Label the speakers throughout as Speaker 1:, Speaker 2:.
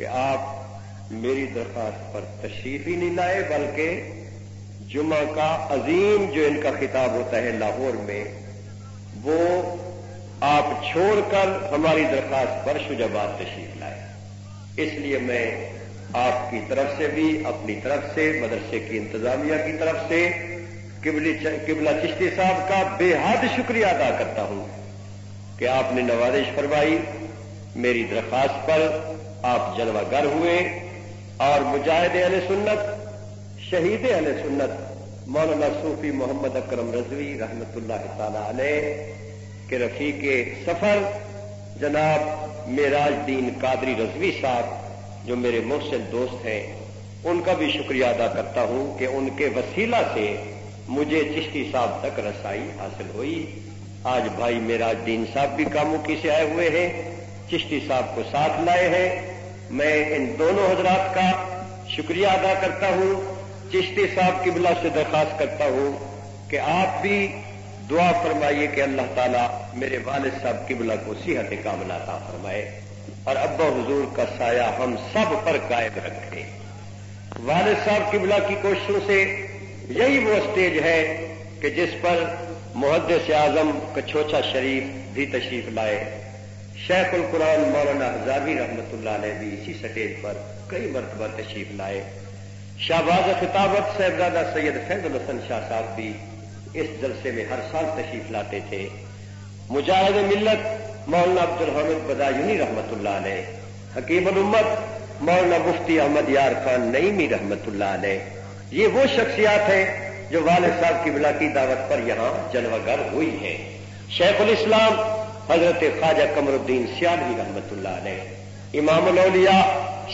Speaker 1: کہ آپ میری درخواست پر تشریف ہی نہیں لائے، بلکہ جمعہ کا عظیم جو ان کا خطاب ہوتا ہے لاہور میں، وہ آپ چھوڑ کر ہماری درخواست پر شجاباد تشریف لائے۔ اس لیے میں آپ کی طرف سے بھی، اپنی طرف سے، مدرسے کی انتظامیہ کی طرف سے قبلہ چشتی صاحب کا بے حد شکریہ ادا کرتا ہوں کہ آپ نے نوازش فرمائی، میری درخواست پر آپ جلوہ گر ہوئے اور مجاہد اہل سنت، شہید اہل سنت، مولانا صوفی محمد اکرم رضوی رحمت اللہ تعالی علیہ کے رفیق سفر، جناب میراج دین قادری رضوی صاحب، جو میرے محسن دوست ہیں، ان کا بھی شکریہ ادا کرتا ہوں کہ ان کے وسیلہ سے مجھے چشتی صاحب تک رسائی حاصل ہوئی۔ آج بھائی میرا دین صاحب بھی کاموں کی سے آئے ہوئے ہیں، چشتی صاحب کو ساتھ لائے ہیں۔ میں ان دونوں حضرات کا شکریہ ادا کرتا ہوں۔ چشتی صاحب کی بلا سے درخواست کرتا ہوں کہ آپ بھی دعا فرمائیے کہ اللہ تعالیٰ میرے والد صاحب کی بلا کو صحت کاملہ عطا فرمائے اور ابا حضور کا سایہ ہم سب پر قائم رکھے۔ والد صاحب کی بلا کی کوششوں سے یہی وہ اسٹیج ہے کہ جس پر محدث اعظم کچھوچا شریف بھی تشریف لائے۔ شیخ القرآن مولانا ہزاروی رحمت اللہ علیہ بھی اسی سٹیج پر کئی مرتبہ تشریف لائے۔ شہباز خطابت صاحبزادہ سید فیض الحسن شاہ صاحب بھی اس جلسے میں ہر سال تشریف لاتے تھے۔ مجاہد ملت مولانا عبد الحمد بدایونی رحمت اللہ علیہ۔ حکیم الامت مولانا مفتی احمد یار خان نئیمی رحمت اللہ علیہ۔ یہ وہ شخصیات ہیں جو والد صاحب کی بلا کی دعوت پر یہاں جلوہ گر ہوئی ہیں۔ شیخ الاسلام حضرت خواجہ قمر الدین سیادی رحمت اللہ علیہ، امام الاولیاء،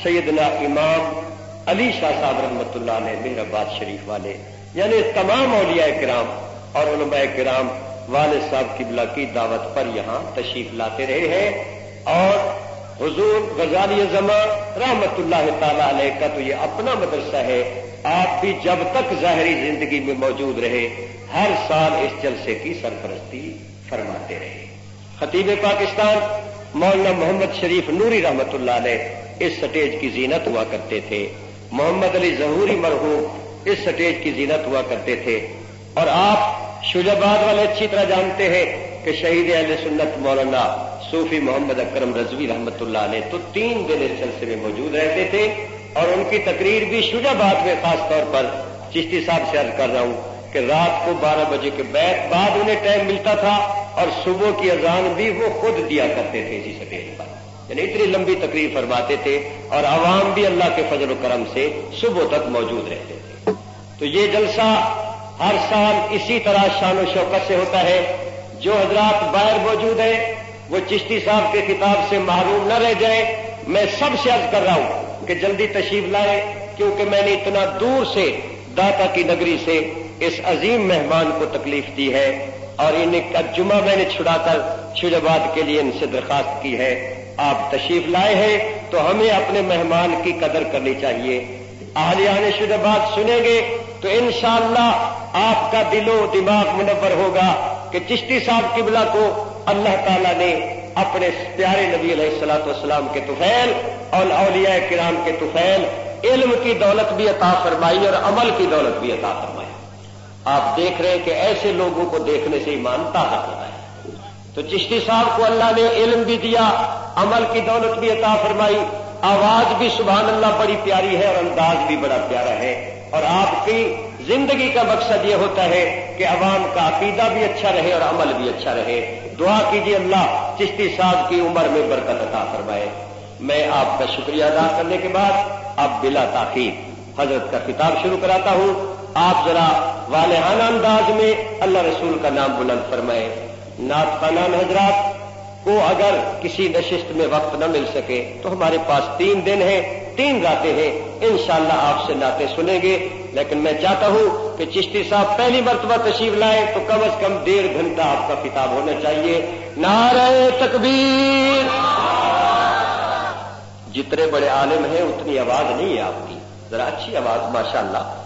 Speaker 1: سیدنا امام علی شاہ صاحب رحمت اللہ علیہ، مہر آباد شریف والے یعنی تمام اولیاء کرام اور علماء کرام والد صاحب کی بلا کی دعوت پر یہاں تشریف لاتے رہے ہیں۔ اور حضور غزالی زمان رحمت اللہ تعالی علیہ کا تو یہ اپنا مدرسہ ہے، آپ بھی جب تک ظاہری زندگی میں موجود رہے، ہر سال اس جلسے کی سرپرستی فرماتے رہے۔ خطیب پاکستان مولانا محمد شریف نوری رحمت اللہ علیہ اس سٹیج کی زینت ہوا کرتے تھے۔ محمد علی ظہوری مرحوم اس سٹیج کی زینت ہوا کرتے تھے۔ اور آپ شجاباد والے اچھی طرح جانتے ہیں کہ شہید اہل سنت مولانا صوفی محمد اکرم رضوی رحمت اللہ علیہ تو تین دن اس جلسے میں موجود رہتے تھے۔ اور ان کی تقریر بھی شجا بات میں خاص طور پر چشتی صاحب سے عرض کر رہا ہوں کہ رات کو بارہ بجے کے بعد انہیں ٹائم ملتا تھا۔ اور صبح کی اذان بھی وہ خود دیا کرتے تھے اسی سٹیج پر۔ یعنی اتنی لمبی تقریر فرماتے تھے اور عوام بھی اللہ کے فضل و کرم سے صبح تک موجود رہتے تھے۔ تو یہ جلسہ ہر سال اسی طرح شان و شوکت سے ہوتا ہے۔ جو حضرات باہر موجود ہیں، وہ چشتی صاحب کے کتاب سے معروم نہ رہ جائیں۔ میں سب سے عرض کر رہا ہوں کہ جلدی تشریف لائے کیونکہ میں نے اتنا دور سے داتا کی نگری سے اس عظیم مہمان کو تکلیف دی ہے۔ اور انہیں کا جمعہ میں نے چھڑا کر شجاباد کے لیے ان سے درخواست کی ہے۔ آپ تشریف لائے ہیں تو ہمیں اپنے مہمان کی قدر کرنی چاہیے۔ اہلیان شجاباد سنیں گے تو انشاءاللہ آپ کا دل و دماغ منور ہوگا کہ چشتی صاحب کی بلا کو اللہ تعالیٰ نے اپنے پیارے نبی علیہ السلاۃ والسلام کے توفیل اور اولیاء کرام کے توفیل علم کی دولت بھی عطا فرمائی اور عمل کی دولت بھی عطا فرمائی۔ آپ دیکھ رہے ہیں کہ ایسے لوگوں کو دیکھنے سے ایمانتا ہوتا ہے۔ تو چشتی صاحب کو اللہ نے علم بھی دیا، عمل کی دولت بھی عطا فرمائی، آواز بھی سبحان اللہ بڑی پیاری ہے اور انداز بھی بڑا پیارا ہے۔ اور آپ کی زندگی کا مقصد یہ ہوتا ہے کہ عوام کا عقیدہ بھی اچھا رہے اور عمل بھی اچھا رہے۔ دعا کیجیے اللہ چشتی صاحب کی عمر میں برکت عطا فرمائے۔ میں آپ کا شکریہ ادا کرنے کے بعد اب بلا تاخیر حضرت کا کتاب شروع کراتا ہوں۔ آپ ذرا والحانہ انداز میں اللہ رسول کا نام بلند فرمائے نعت خانان حضرات، کو اگر کسی نشست میں وقت نہ مل سکے، تو ہمارے پاس تین دن ہیں، تین راتیں ہیں۔ انشاءاللہ آپ سے نعتیں سنیں گے۔ لیکن میں چاہتا ہوں کہ چشتی صاحب پہلی مرتبہ تشریف لائے تو کم از کم ڈیڑھ گھنٹہ آپ کا کتاب ہونا چاہیے۔ نعرہ تکبیر۔ جتنے بڑے عالم ہیں، اتنی آواز نہیں ہے آپ کی۔ ذرا اچھی آواز، ماشاءاللہ۔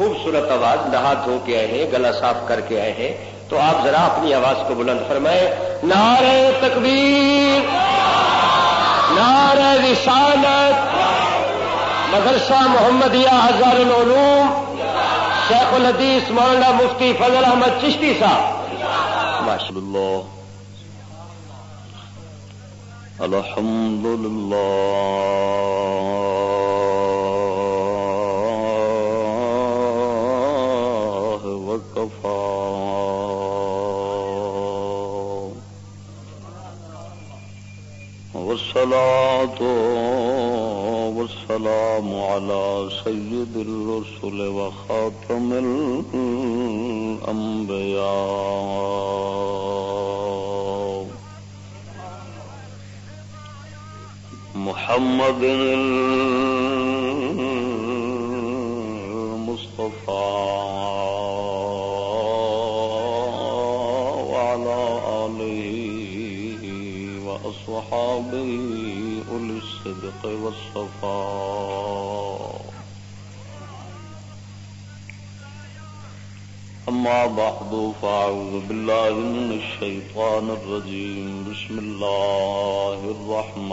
Speaker 1: خوبصورت آواز نہا دھو کے آئے ہیں، گلا صاف کر کے آئے ہیں۔ تو آپ ذرا اپنی آواز کو بلند فرمائے نعرہ تکبیر، نعرہ رسالت، مدرسہ محمدیہ ہزار العلوم، شیخ الحدیث مولانا مفتی فضل احمد چشتی صاحب۔ ماشاء اللہ
Speaker 2: الحمد لله والصلاة والسلام على سيد الرسل وخاتم الأنبياء. محمد المصطفى الصدق والصفاء أما بعد، فأعوذ بالله من الشيطان الرجيم. بسم الله الرحمن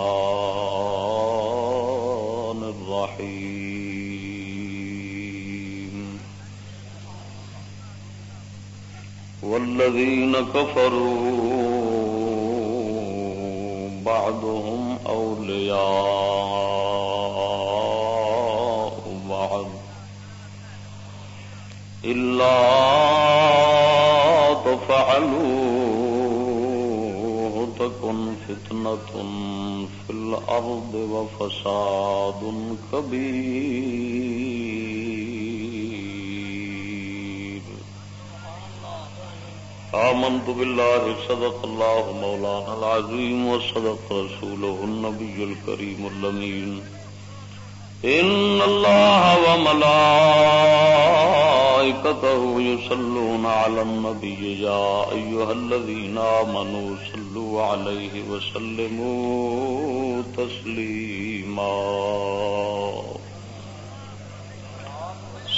Speaker 2: الرحيم. والذين كفروا تفعلوه تكن فتنة في الأرض وفساد كبير. آمنت بالله، صدق الله مولانا العظيم، وصدق رسوله النبي الكريم اللمين إن الله وملائكته يصلون على النبي يا أيها الذين آمنوا صلوا عليه وسلموا تسليما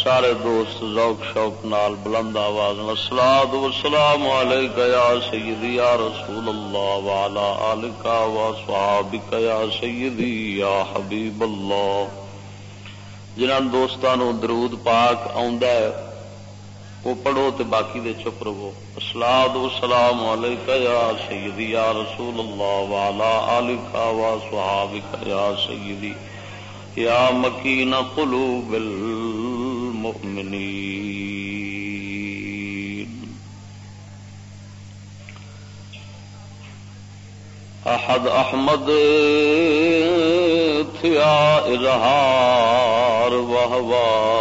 Speaker 2: سارے دوست ذوق شوق نال بلند آواز نسلاد وسلام علیک یا سیدی یا رسول اللہ والا آلکا و صحابک یا سیدی یا حبیب اللہ جنہوں دوستان درود پاک آدھا ہے وہ پڑھو تے باقی دے چپ رہو۔ اسلاد سلام یا سیدی یا رسول اللہ والا عالکا وا سہاوک یا سیدی۔ یا مکین قلوب المؤمنین۔ احد احمد تھیا اظہار وحوا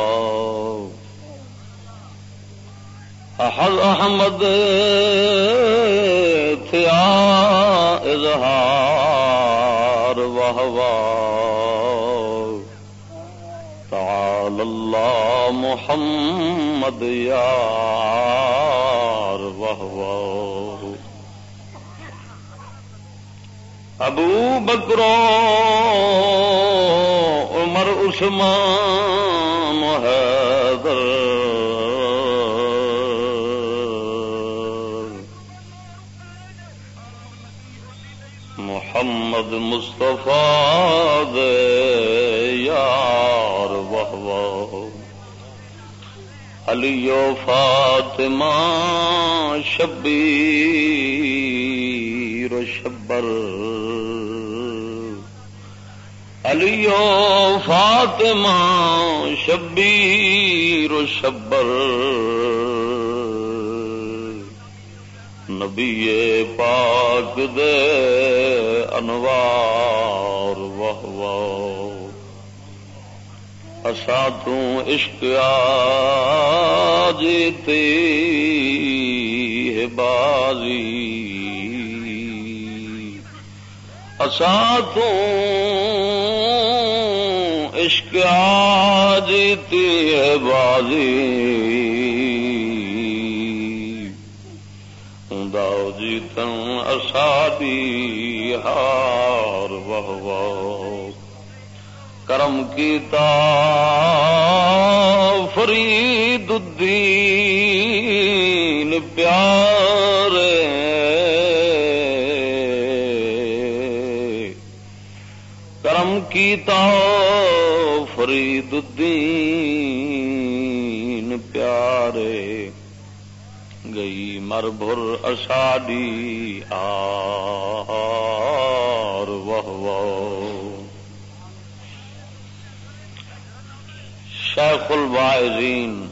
Speaker 2: احد احمد تھیا اظہار وحوا تعال اللہ محمد یار وحوا ابو بکرو عمر عثمان حیدر۔ محمد مصطفیٰ دے یار وحو علی و فاطمہ شبیر و شبر۔ علی و فاطمہ شبیر و شبر۔ نبی پاک دے انوار واہ واہ اسا عشق جیتی ہے بازی۔ اسا عشق جیتی ہے بازی۔ جیتن اسادی ہار وہ کرم کیتا فرید الدین پیار کرم کی گئی مر بھر آر شیخ الوائزین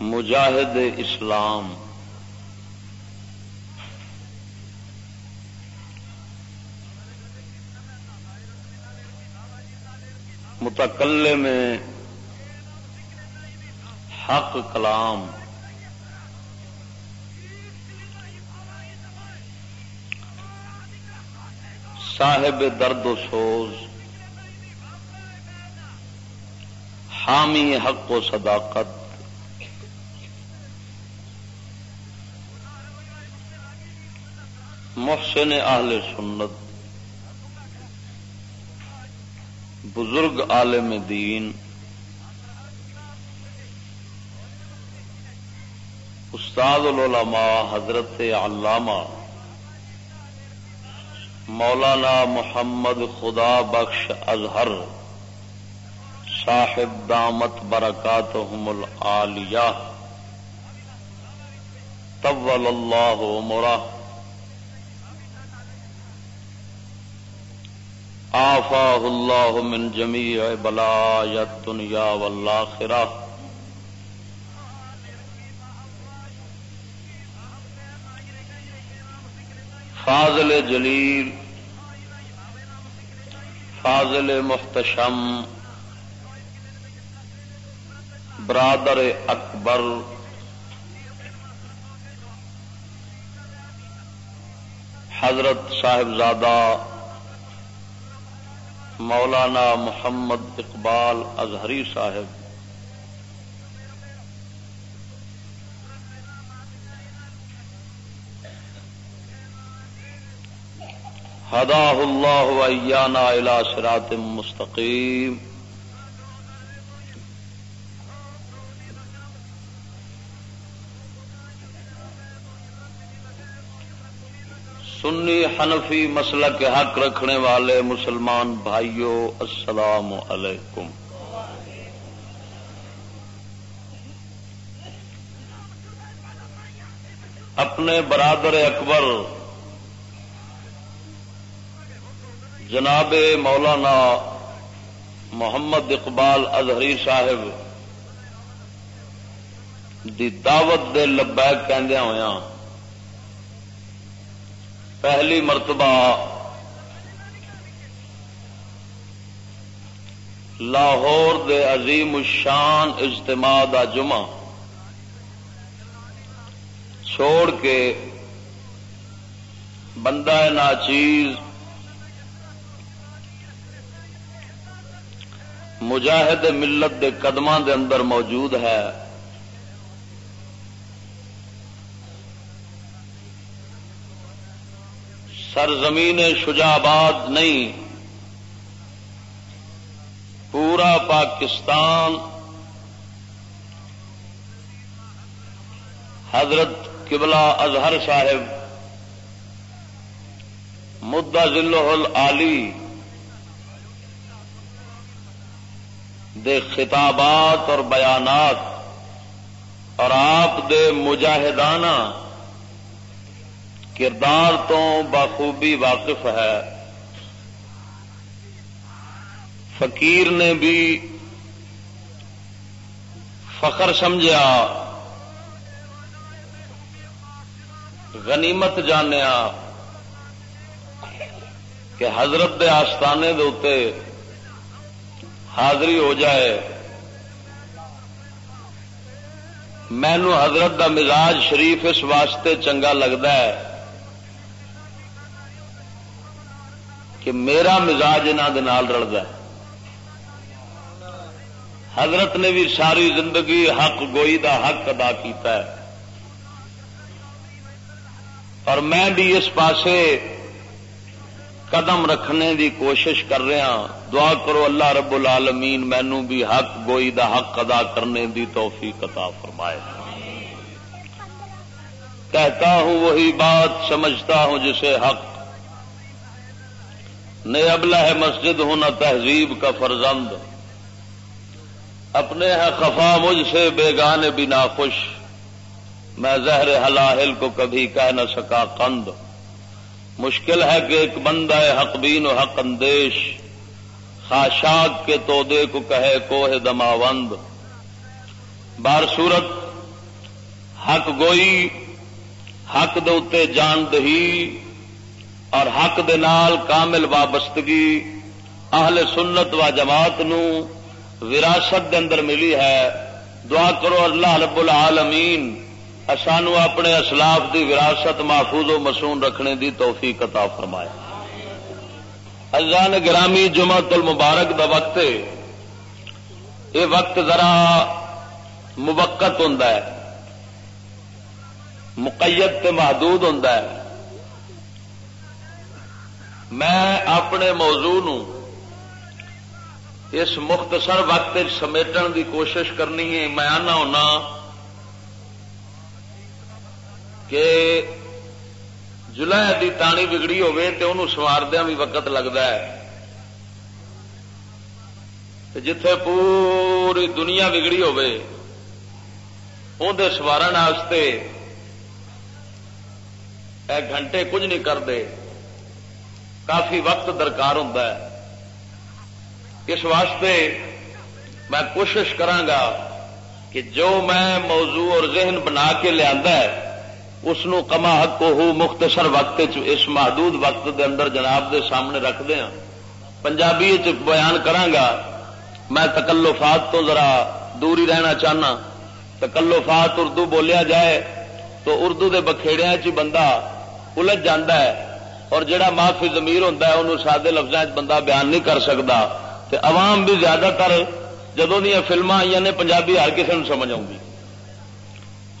Speaker 2: مجاہد اسلام۔ متکلے میں حق کلام۔ صاحب درد و سوز، حامی حق و صداقت۔ محسن اہل سنت، بزرگ عالم دین۔ استاد العلماء حضرت علامہ مولانا محمد خدا بخش اظہر صاحب دامت برکات العالیہ طول اللہ عمرہ آفا اللہ من جمیع بلا دنیا والآخرہ فاضل جلیل فاضل محتشم برادر اکبر حضرت صاحبزادہ مولانا محمد اقبال اظہری صاحب ہدا اللہ ویانا الى صراط مستقیم سنی حنفی مسئلہ کے حق رکھنے والے مسلمان بھائیوں السلام علیکم. اپنے برادر اکبر جناب مولانا محمد اقبال اظہری صاحب دی دعوت دے لبیک کہندیا ہوا پہلی مرتبہ لاہور دے عظیم الشان اجتماع دا جمعہ چھوڑ کے بندہ ناچیز مجاہد ملت دے قدموں دے اندر موجود ہے۔ سرزمین شجاباد نہیں۔ پورا پاکستان۔ حضرت قبلہ اظہر صاحب۔ مدعا ذلہ علی دے خطابات اور بیانات اور آپ دے مجاہدانہ کردار تو بخوبی واقف ہے۔ فقیر نے بھی فخر سمجھا، غنیمت جانیا کہ حضرت دے آستانے دے اتنے حاضری ہو جائے۔ مینو حضرت دا مزاج شریف اس واسطے چنگا لگتا ہے کہ میرا مزاج انہوں رلتا ہے۔ حضرت نے بھی ساری زندگی حق گوئی دا حق ادا کیتا ہے۔ اور میں بھی اس پاسے قدم رکھنے دی کوشش کر رہا ہاں۔ دعا کرو اللہ رب العالمین مینو بھی حق گوئی دا حق ادا کرنے دی توفیق عطا فرمائے۔ کہتا ہوں وہی بات سمجھتا ہوں جسے حق نے ابلہ ہے مسجد ہوں نہ تہذیب کا فرزند۔ اپنے ہے خفا مجھ سے بیگان بھی خوش میں زہر حلاحل کو کبھی کہہ نہ سکا قند۔ مشکل ہے کہ ایک بندہ حق بین و حق اندیش۔ خاشاک کے تودے کو کہے کوہ دماوند۔ بار صورت حق گوئی، حق دے جان دہی اور حق دے نال کامل وابستگی۔ اہل سنت و جماعت نو وراثت دے اندر ملی ہے۔ دعا کرو اللہ رب العالمین سانو اپنے اسلاف دی وراثت محفوظ و مسون رکھنے دی توفیق عطا فرمائے۔ ازان گرامی جمع المبارک دا وقت یہ وقت ذرا مبکت ہوں مقیت تے محدود ہوں میں اپنے موضوع نو اس مختصر وقت سمیٹن دی کوشش کرنی ہے۔ میں آنا ہونا کہ جلائے دی تانی بگڑی ہوے تو انہوں سواردیا بھی وقت لگتا ہے۔ جتھے پوری دنیا بگڑی ہوے اندر سوارن گھنٹے کچھ نہیں کرتے کافی وقت درکار ہوں اس واسطے میں کوشش کرانگا کہ جو میں موضوع اور ذہن بنا کے لیا اس کما حق کو ہو مختصر وقت اس محدود وقت دے اندر جناب دے سامنے رکھ دیا ہاں۔ پنجابی بیان کرانگا۔ میں تکلفات تو ذرا دور ہی رہنا چاہنا۔ تکلفات اردو بولیا جائے تو اردو دے بکھےڑیا چ بندہ الجھ جانا ہے۔ اور جڑا معافی زمیر ہوتا ہے، انہوں سادے لفظ بندہ بیان نہیں کر سکتا تے عوام بھی زیادہ تر جدو دیا فلما آئی نے، پنجابی ہر کسی نے سمجھ آؤں گی۔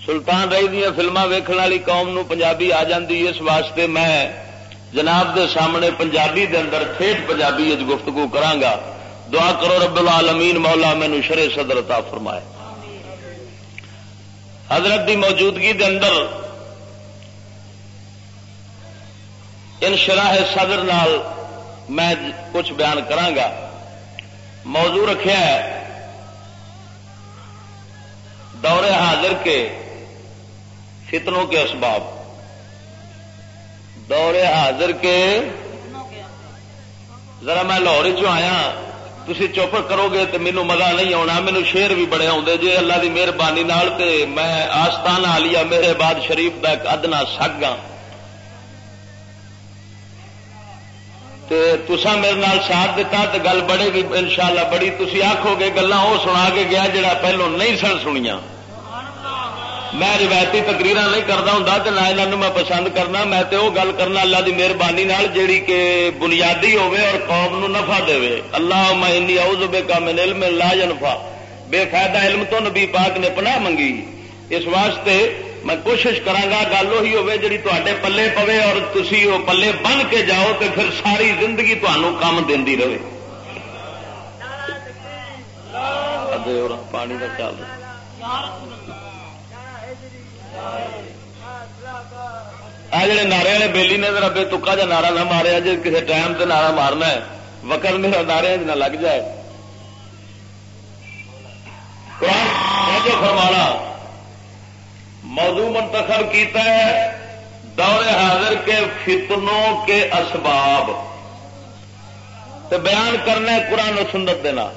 Speaker 2: سلطان رہی دیا فلما ویکن والی قوم نو پنجابی آ جاندی اس واسطے میں جناب دے سامنے پنجابی دے اندر ٹھیک پنجابی گفتگو کرانگا۔ دعا کرو رب العالمین، مولا مینو شرے صدر عطا فرمائے۔ حضرت دی موجودگی دے اندر ان شراہ صدر نال میں کچھ بیان کرانگا۔ موضوع رکھا ہے دور حاضر کے فتنوں کے اسباب۔ دور حاضر کے۔ ذرا میں لاہور چیا تھی چپ کرو گے تو مینو مزہ نہیں آنا مینو شیر بھی بڑے آتے جی اللہ کی مہربانی میں آستان آلیا میرے بعد شریف کا ایک ادنا سگ ہاں۔ تسا میرے نال ساتھ دتا تو گل بڑے گی ان شاء اللہ بڑی۔ تھی آخو گے گلا وہ سنا کے گیا جڑا پہلو نہیں سن سنیا میں روایتی تقریر نہیں کرتا ہوں تو نہ یہاں میں پسند کرنا میں تو وہ گل کرنا اللہ کی مہربانی جیڑی کہ بنیادی ہوے اور قوم نو نفع دے اللہ میں اوز بے کا من علم لا جنفا بے فائدہ علم تو نبی پاک نے پناہ منگی۔ اس واسطے میں کوشش کرا گل وہی ہوے جی تے پلے پوے اور تھی وہ پلے بن کے جاؤ تو پھر ساری زندگی تمہوں کام دینی رہے۔ پانی کا چل آ جڑے نعرے والے بےلی نے ذرا بے تکا جا نعرہ نہ ماریا جی کسی ٹائم سے نعرہ مارنا ہے۔ وکر میرا نعرے نہ لگ جائے۔ جو فرمانا، موضوع منتخب کیتا ہے دور حاضر کے فتنوں کے اسباب۔ تو بیان کرنا قرآن و سنت دینا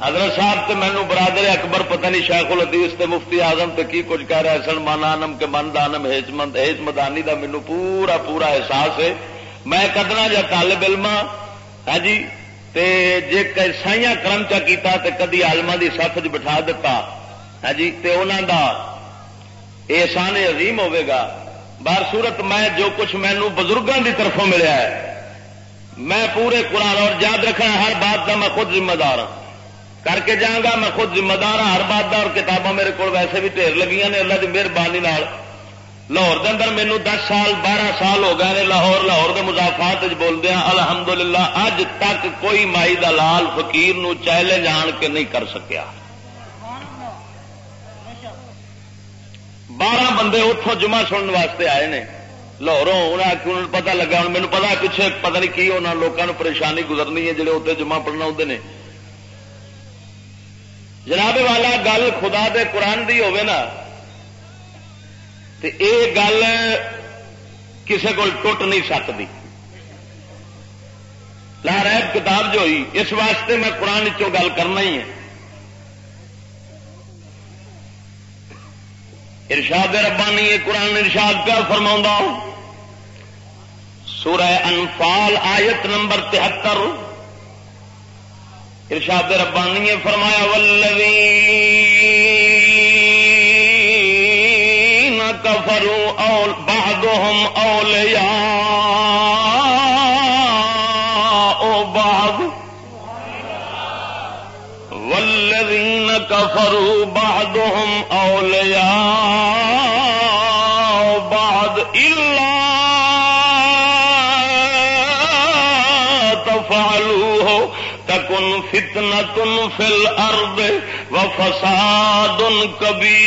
Speaker 2: حضرت صاحب تو مینو برادر اکبر پتہ نہیں شیخ الحدیث تے مفتی آزم تے کی کچھ کہہ رہے سن مانانم کے من دانم ہیج مند ہیج مدانی دا مینو پورا پورا احساس ہے۔ میں کدنا جا طالب علم ہاں۔, ہاں جی؟ تے جے سائیاں کرم چا کیتا تے کدی آلما دی سف بٹھا دیتا ہاں جی؟ تے انہاں دا احسان عظیم ہوے گا۔ بار صورت میں جو کچھ مینو بزرگوں دی طرفوں ملیا ہے، میں پورے قرآن اور یاد رکھنا ہر بات کا میں خود ذمہ دار ہوں کر کے جاؤں گا میں خود ذمہ دار ہوں ہر بات کا اور کتاباں میرے کو ویسے بھی ڈھیر لگی نے اللہ کی مہربانی لاہور کے اندر مینو دس سال بارہ سال ہو گئے لاہور لاہور کے مضافات بولتے ہیں الحمدللہ اج تک کوئی مائی دلال فقیر نو چیلنج آن کے نہیں کر سکیا بارہ بندے اتوں جمع سننے واسطے آئے نے لاہوروں انہیں پتا لگا ہوں مینو پتا پیچھے پتا نہیں کی ہونا لوگوں پریشانی گزرنی ہے جڑے اتنے جمع پڑھنا ہوتے ہیں جناب والا گل خدا دے قرآن دی ہوے نا، تے اے گل کسے کو ٹوٹ نہیں سکتی۔ لاریب کتاب جو ہوئی، اس واسطے میں قرآن چو گل کرنا ہی ہے۔ ارشاد ربانی یہ قرآن ارشاد پیا فرما سورہ انفال آیت نمبر تہتر۔ ارشاد ربانی نے فرمایا ولوی نہ کفرو اول بہادم اولیا او بہاد ولوی کفرو بہادم اولیا بہاد الا تفعلوا تکن فتنا تن فل ارد و فساد کبھی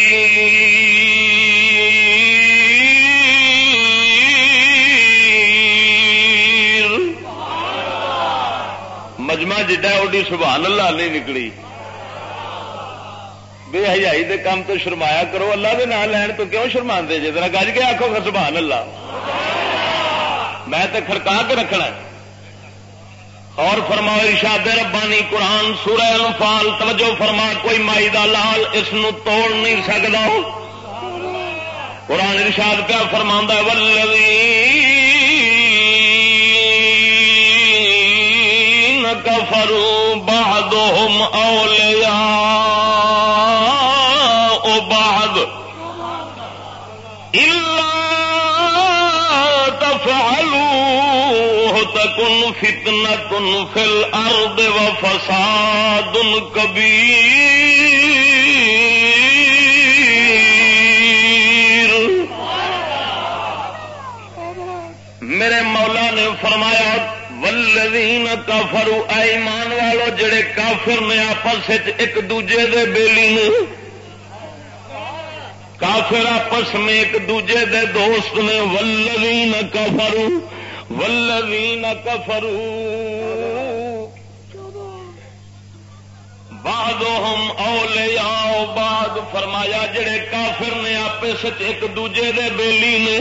Speaker 2: مجمع جڈا اڈی سبحان اللہ نہیں نکلی۔ بے حیائی دے کام تو شرمایا کرو، اللہ دے نام لین تو کیوں شرما دے جی ذرا گج کے آخو سبحان اللہ۔ میں تو کھڑکا کے رکھنا ہے۔ اور فرما ارشاد ربانی قرآن سورہ انفال، توجہ فرما، کوئی مائی دا لال اس توڑ نہیں سکتا قرآن ارشاد پیا فرما ولوی کفرو بعضهم اولیاء او بعض تفعلوا تكن فتنة في الارض وفساد كبير میرے مولا نے فرمایا ولدین کافرو ایمان والو، جڑے کافر نے آپس ایک دوجے دے بیلی نے کافر آپس میں ایک دوجے دے دوست نے ولدین کفرو ولدین کفرو بعد ہم اولیاء بعد فرمایا جڑے کافر نے آپس ایک دوجے دے بیلی نے.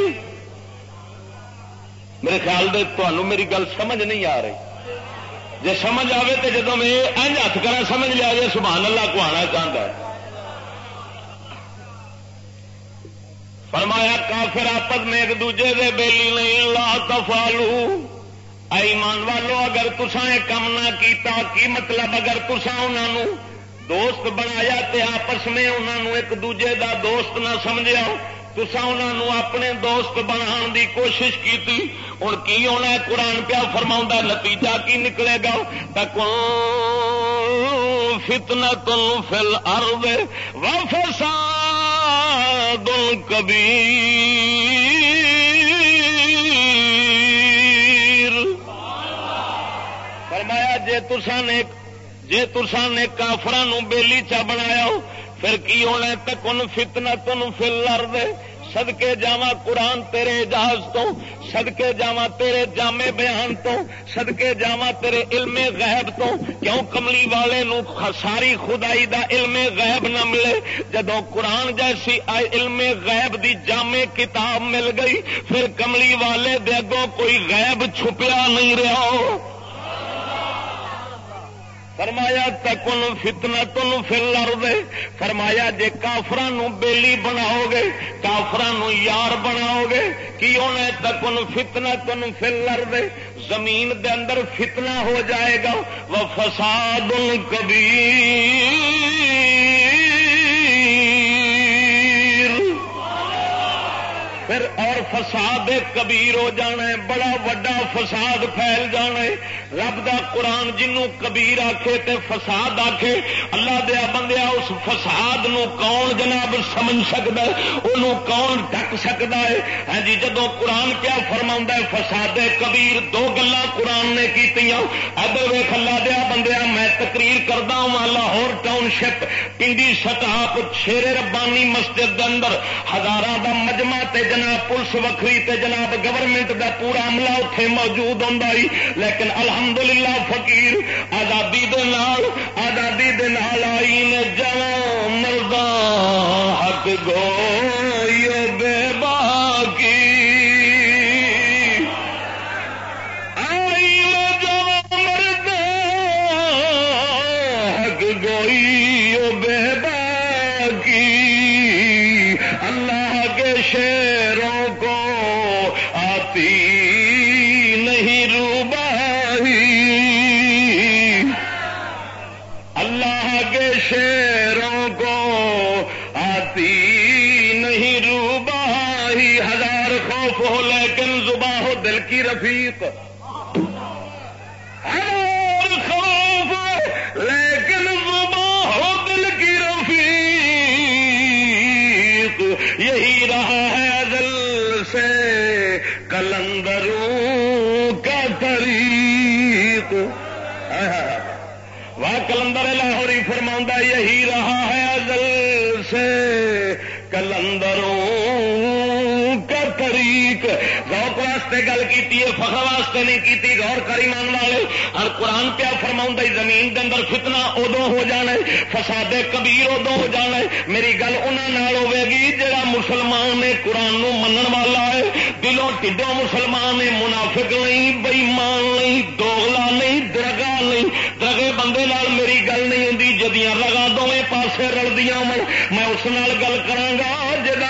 Speaker 2: میرے خیال دے تمہوں میری گل سمجھ نہیں آ رہی. جی سمجھ آئے تو جب میں اج ہاتھ کرا سمجھ لیا جی سبحان اللہ کو آنا چاہتا ہے. فرمایا کافر آپس میں ایک دوجے دے بیلی نہیں لا تفالو ایمان والو، اگر تسا یہ کام نہ کیتا، کی مطلب اگر تسا انہوں دوست بنایا تے آپس میں انہوں ایک دوجے دا دوست نہ سمجھا تسا انہوں اپنے دوست بنا دی کوشش کی ہوں کی ہونا قرآن پیا فرما نتیجہ کی نکلے گا؟ تک فتنا تم فل ارد و فساد کبیر۔ فرمایا، جے تسان نے جے تسان نے کافران بیلی چا بنایا پھر کی ہونا تک ان فتنا تن فل دے سدکے جاوا قرآن تیرے اجاز تو سدکے جاوا تیرے جامع بیان تو سدکے جاوا تیرے علم غیب تو۔ کیوں کملی والے نو ساری خدائی دا علم غیب نہ ملے؟ جدو قرآن جیسی علم غیب دی جامع کتاب مل گئی، پھر کملی والے دے اگوں کوئی غیب چھپیا نہیں رہا۔ فرمایا تکن فتنا تن فل دے فرمایا جے کافران بیلی بناؤ گے کافران یار بناؤ گے کی ہونا تکن فتنا تن فل دے زمین دے اندر فتنہ ہو جائے گا، وہ فساد کبھی پھر اور فساد کبیر ہو جانا ہے، بڑا وڈا فساد پھیل جانا ہے۔ رب دا قرآن جنوں کبیر آکھے تے فساد آکھے، اللہ دیا بندیا اس فساد نو کون جناب سمجھ سکتا ہے؟ انہوں کون ڈک سکتا ہے؟ ہاں جی جدو قرآن کیا فرما ہے، فساد کبیر دو گلا قرآن نے کی ادھر ویخ اللہ دیا بندیا میں تقریر کرتا ہوں، Lahore township Pindi stop Sher Rabbani مسجد اندر ہزار کا مجمع تے جناب پولیس وکری تے جناب گورنمنٹ کا پورا عملہ اتنے موجود ہوں لیکن الحمدللہ فقیر، آزادی دے نال، آزادی دے نال آئی نے جان مردہ حق گو۔ رفیق. خوف لیکن زبا ہو دل کی رفیق. یہی رہا ہے ازل سے کلندروں کا طریق. وہ کلندر لاہوری فرما یہی رہا ہے ازل سے کلندروں واسطے گل کی فخر واسطے نہیں کی غور کری مان والے، ہر قرآن پیا فرما زمین کے اندر فتنا ادو ہو جانا فساد کبیر ادو ہو جانا میری گل انہوں ہوے گی جہاں مسلمان نے قرآن نو منن والا ہے۔ دلوں ٹھڈوں مسلمان ہے منافق نہیں بئیمان نہیں دوگلا نہیں، درگا نہیں۔ درگے بندے نال میری گل نہیں ہوں جدیاں رگا دونیں پاسے رلدیاں میں اس نال گل کرا جا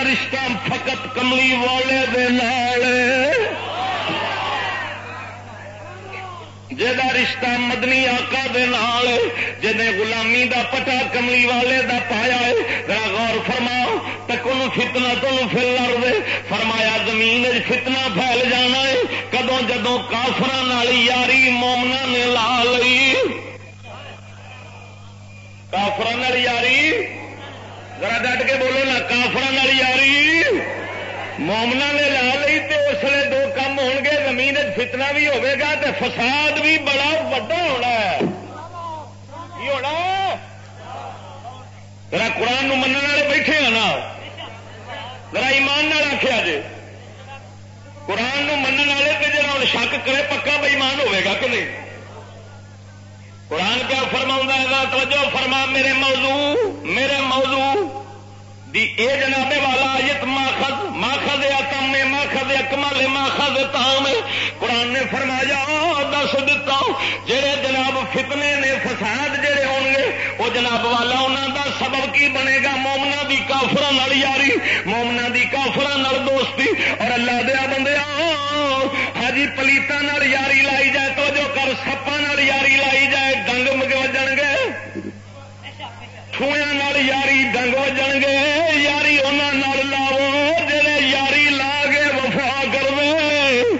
Speaker 2: رشتہ فقط کملی والے دے نال جا رشتہ مدنی آقا دے نال جن غلامی دا پٹا کملی والے دا پایا ہے، ذرا غور فرما تکن فتنا تم پھر لڑ دے۔ فرمایا، زمین فتنا پھیل جانا ہے کدو جدو کافر یاری مومنا نے لا لی کافر یاری؟ ذرا ڈٹ کے بولو نا کافر یاری؟ مومنا نے لا لی تو اس لیے دو کام ہو گے، زمین فتنا بھی ہوا تو فساد بھی بڑا وڈا ہونا ہے۔ ہونا ذرا قرآن من والے بیٹھے ہیں نا۔ ذرا ایمان آخیا جی قرآن من والے تو جا ہوں شک کرے پکا بےمان ہوئے گا کہ نہیں؟ قرآن کیا فرما توجہ فرما، میرے موضوع میرے موضوع۔ دی اے جنابے والا یت ماخذ ماخذ اتم ماخذ اکمل ماخذ تام قرآن نے فرمایا، دس دتا، جڑے جناب فتنے نے فساد جڑے ہون گے، وہ جناب والا انہوں دا سبب کی بنے گا؟ مومنا دی کافر یاری مومنا دی کافر دوستی، اور اللہ دیا بندے ہاجی پلیتا یاری لائی جائے تو جو کر سپا یاری لائی جائے ڈنگ مگ وجن گے چھویا یاری ڈنگ وجن گے یاری انہوں لاو جڑے یاری لا کے وفا کرو۔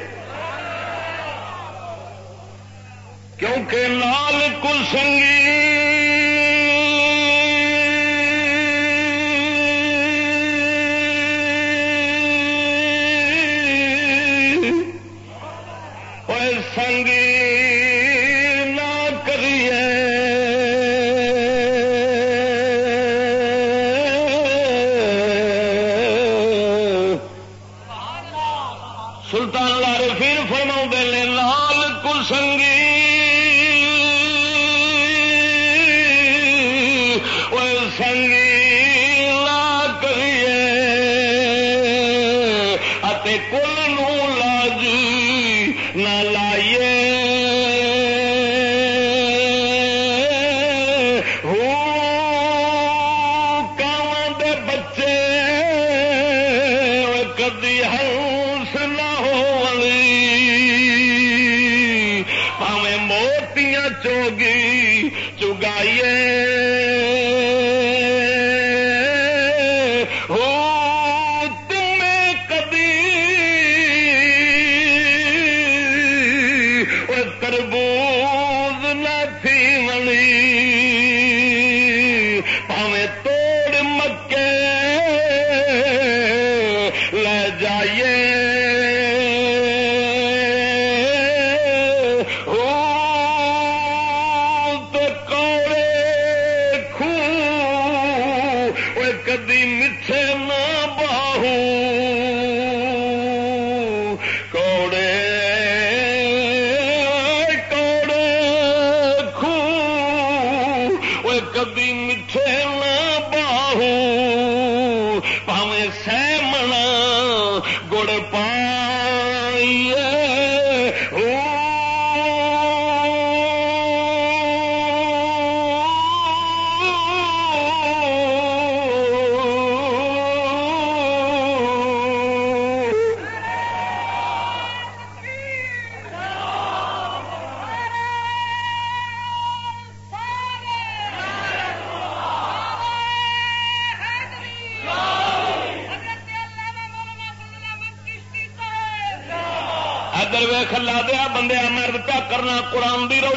Speaker 2: کیونکہ لال کل سنگی ہو نہ کبھی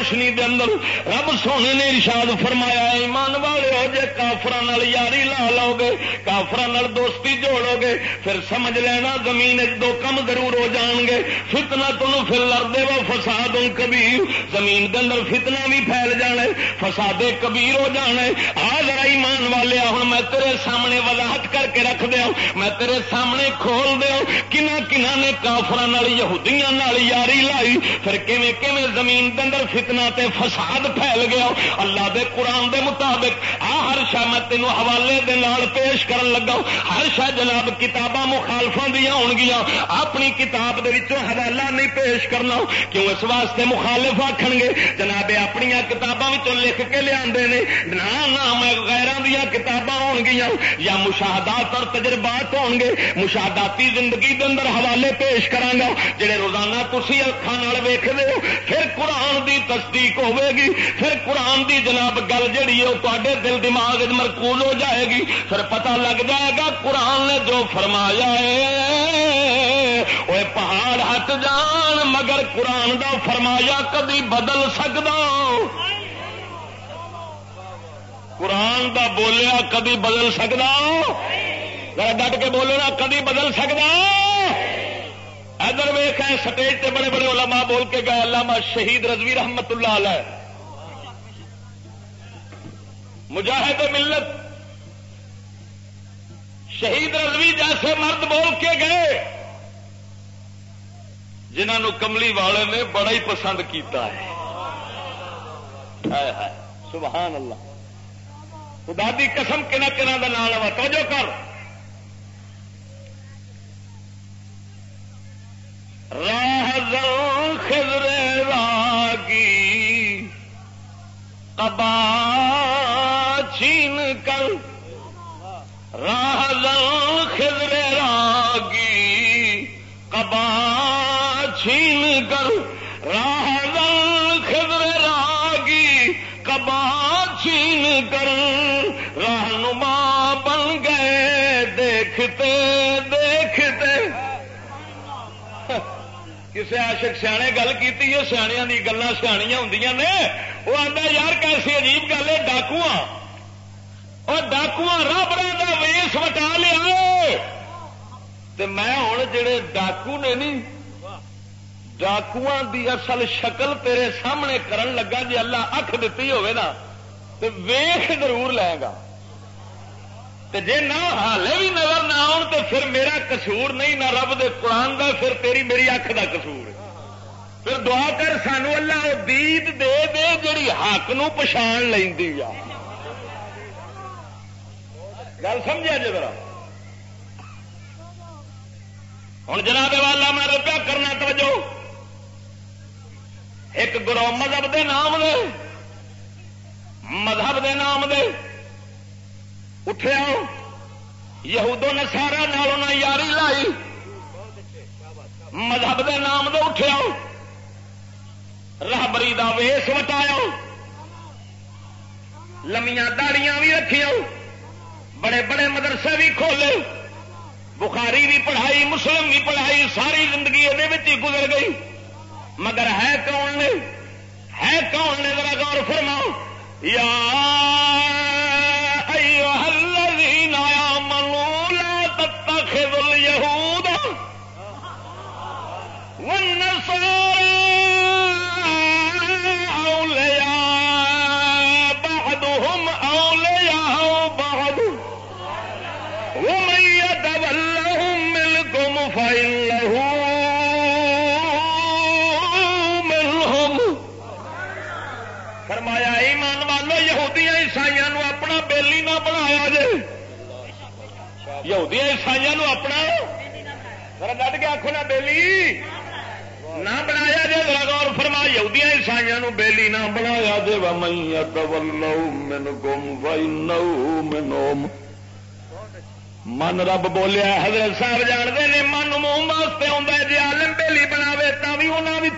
Speaker 2: روشنی دے اندر رب سونے نے ارشاد فرمایا ایمان والے ہو جے کافر یاری لا لو گے کافر دوستی جوڑو گے پھر سمجھ لینا زمین دو کم ضرور ہو جان گے فتنا تم پھر لڑتے وہ فساد کبیر۔ زمین کے اندر فتنا بھی پھیل جانا فساد کبیر ہو جانا آ ذرا ایمان والے ہوں میں تیرے سامنے وضاحت کے رکھ دیا میں تیرے سامنے کھول دیا کنہ کنہ نے کافر یہودیاں یاری لائی پھر کیویں کیویں زمین کے اندر فتنا تے فساد پھیل گیا اللہ دے قرآن دے مطابق آ ہر شا میں تینوں حوالے دے نال پیش کرن لگا ہر شا جناب کتاباں مخالفا دیا ہو گیا اپنی کتاب دے وچوں حوالہ نہیں پیش کرنا کیوں اس واسطے مخالف آخ گے جناب اپنی کتاب کتاباں لکھ کے لیا نہ میں غیران دیا کتاباں ہو گیا یا مشاہدات اور تجربات ہو گے۔ مشاہداتی زندگی دے اندر حوالے پیش کرا جڑے روزانہ تھی اکھان ویخ ہو، پھر قرآن دی تصدیق ہوے گی۔ پھر قرآن دی جناب گل جہی ہے، وہ تے دل دماغ مرکوز ہو جائے گی۔ پھر پتہ لگ جائے گا، قرآن نے جو فرمایا ہے وہ پہاڑ ہٹ جان، مگر قرآن دا فرمایا کدی بدل سکتا قرآن دا بولیا کدی بدل سکتا ڈٹ کے بولنا کدی بدل سکتا ادھر ویخ سٹیج تے بڑے بڑے علماء بول کے گئے، علامہ شہید رضوی رحمت اللہ علیہ۔ مجاہد ملت۔ شہید رضوی جیسے مرد بول کے گئے۔ جنہوں کملی والے نے بڑا ہی پسند کیتا ہے۔ سبحان اللہ۔ خدا دی قسم کنہ کنہ کا نام لوا توجہ کر۔ راہ خضر راگی، قبا چھین کر۔ راہ خضر راگی، قبا چھین کر۔ راہ خضر راگی، قبا چھین کر رہنما بن گئے، دیکھتے دیکھتے۔ کسی آشک سیانے گل کی سیاح کی گلیں سیاح ہوں نے، وہ آتا یار کیسی عجیب گل ہے ڈاکو اور ڈاکو رب کا ویس وٹا لیا میں ہوں جڑے ڈاکو نے نہیں ڈاکو دی اصل شکل تیرے سامنے کرن لگا جی اللہ اکھ دیتی ہوے نا۔ تو ویخ ضرور لے گا۔ جی نہ حالے بھی نظر نہ آن تو پھر میرا کسور نہیں، نہ رب دے قرآن دا، پھر تیری میری اکھ دا کسور پھر دعا کر سانو اللہ دید دے دے جڑی حق نو پچھان لینی آ۔ گل سمجھا جی ذرا؟ ہوں جناب والا میں روپیہ کرنا توجہ۔ ایک گرو مذہب دے نام دے مذہب دے نام دے۔ اٹھیا یہودو نے سارا نال یاری لائی۔ مذہب دے نام دے اٹھیا رابری کا ویس وٹایا لمیاں داڑیاں بھی رکھیا بڑے بڑے مدرسے بھی کھولے۔ بخاری بھی پڑھائی، مسلم بھی پڑھائی ساری زندگی یہ گزر گئی۔ مگر ہے کون نے؟ ہے کون نے؟ ذرا غور فرماؤ۔ یا یہودیا عیسائی اپنا ڈٹ کے آخو نا بیلی نہ بنایا جی غور فرما یہودیاں عیسائی بیلی نہ بنایا جی من گم وائی نو منو من رب بولیا حضرت صاحب جانتے ہیں من منہ واسطے آتا ہے جی آلم بیلی بناوے تا بھی انہوں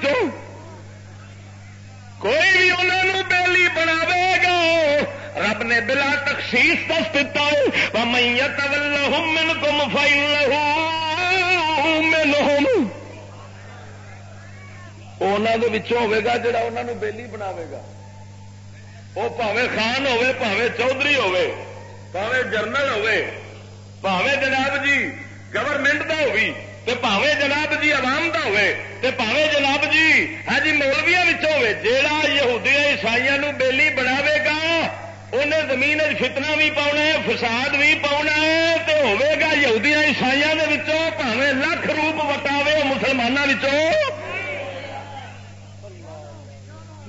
Speaker 2: کوئی بھی انہوں بیلی بناوے گا رب نے بلا تخصیص دس دتا ہے۔ میت من گم فائل من ہوے گا جڑا انہوں بےلی بنا وہ پاوے خان ہوے پاوے چودھری ہوے پاوے جرنل ہوے پاوے جناب جی گورنمنٹ کا ہوئی پاوے جناب جی عوام کا ہوے پاوے جناب جی ہاں جی مولویا ہوے جیڑا یہودیا عیسائی بےلی بناوے گا انہیں زمین فتنا بھی پاؤنا ہے، فساد بھی پاؤنا ہے تو ہوے گا یہودیا عیسائی پاوے لاکھ روپ وٹاوے مسلمانوں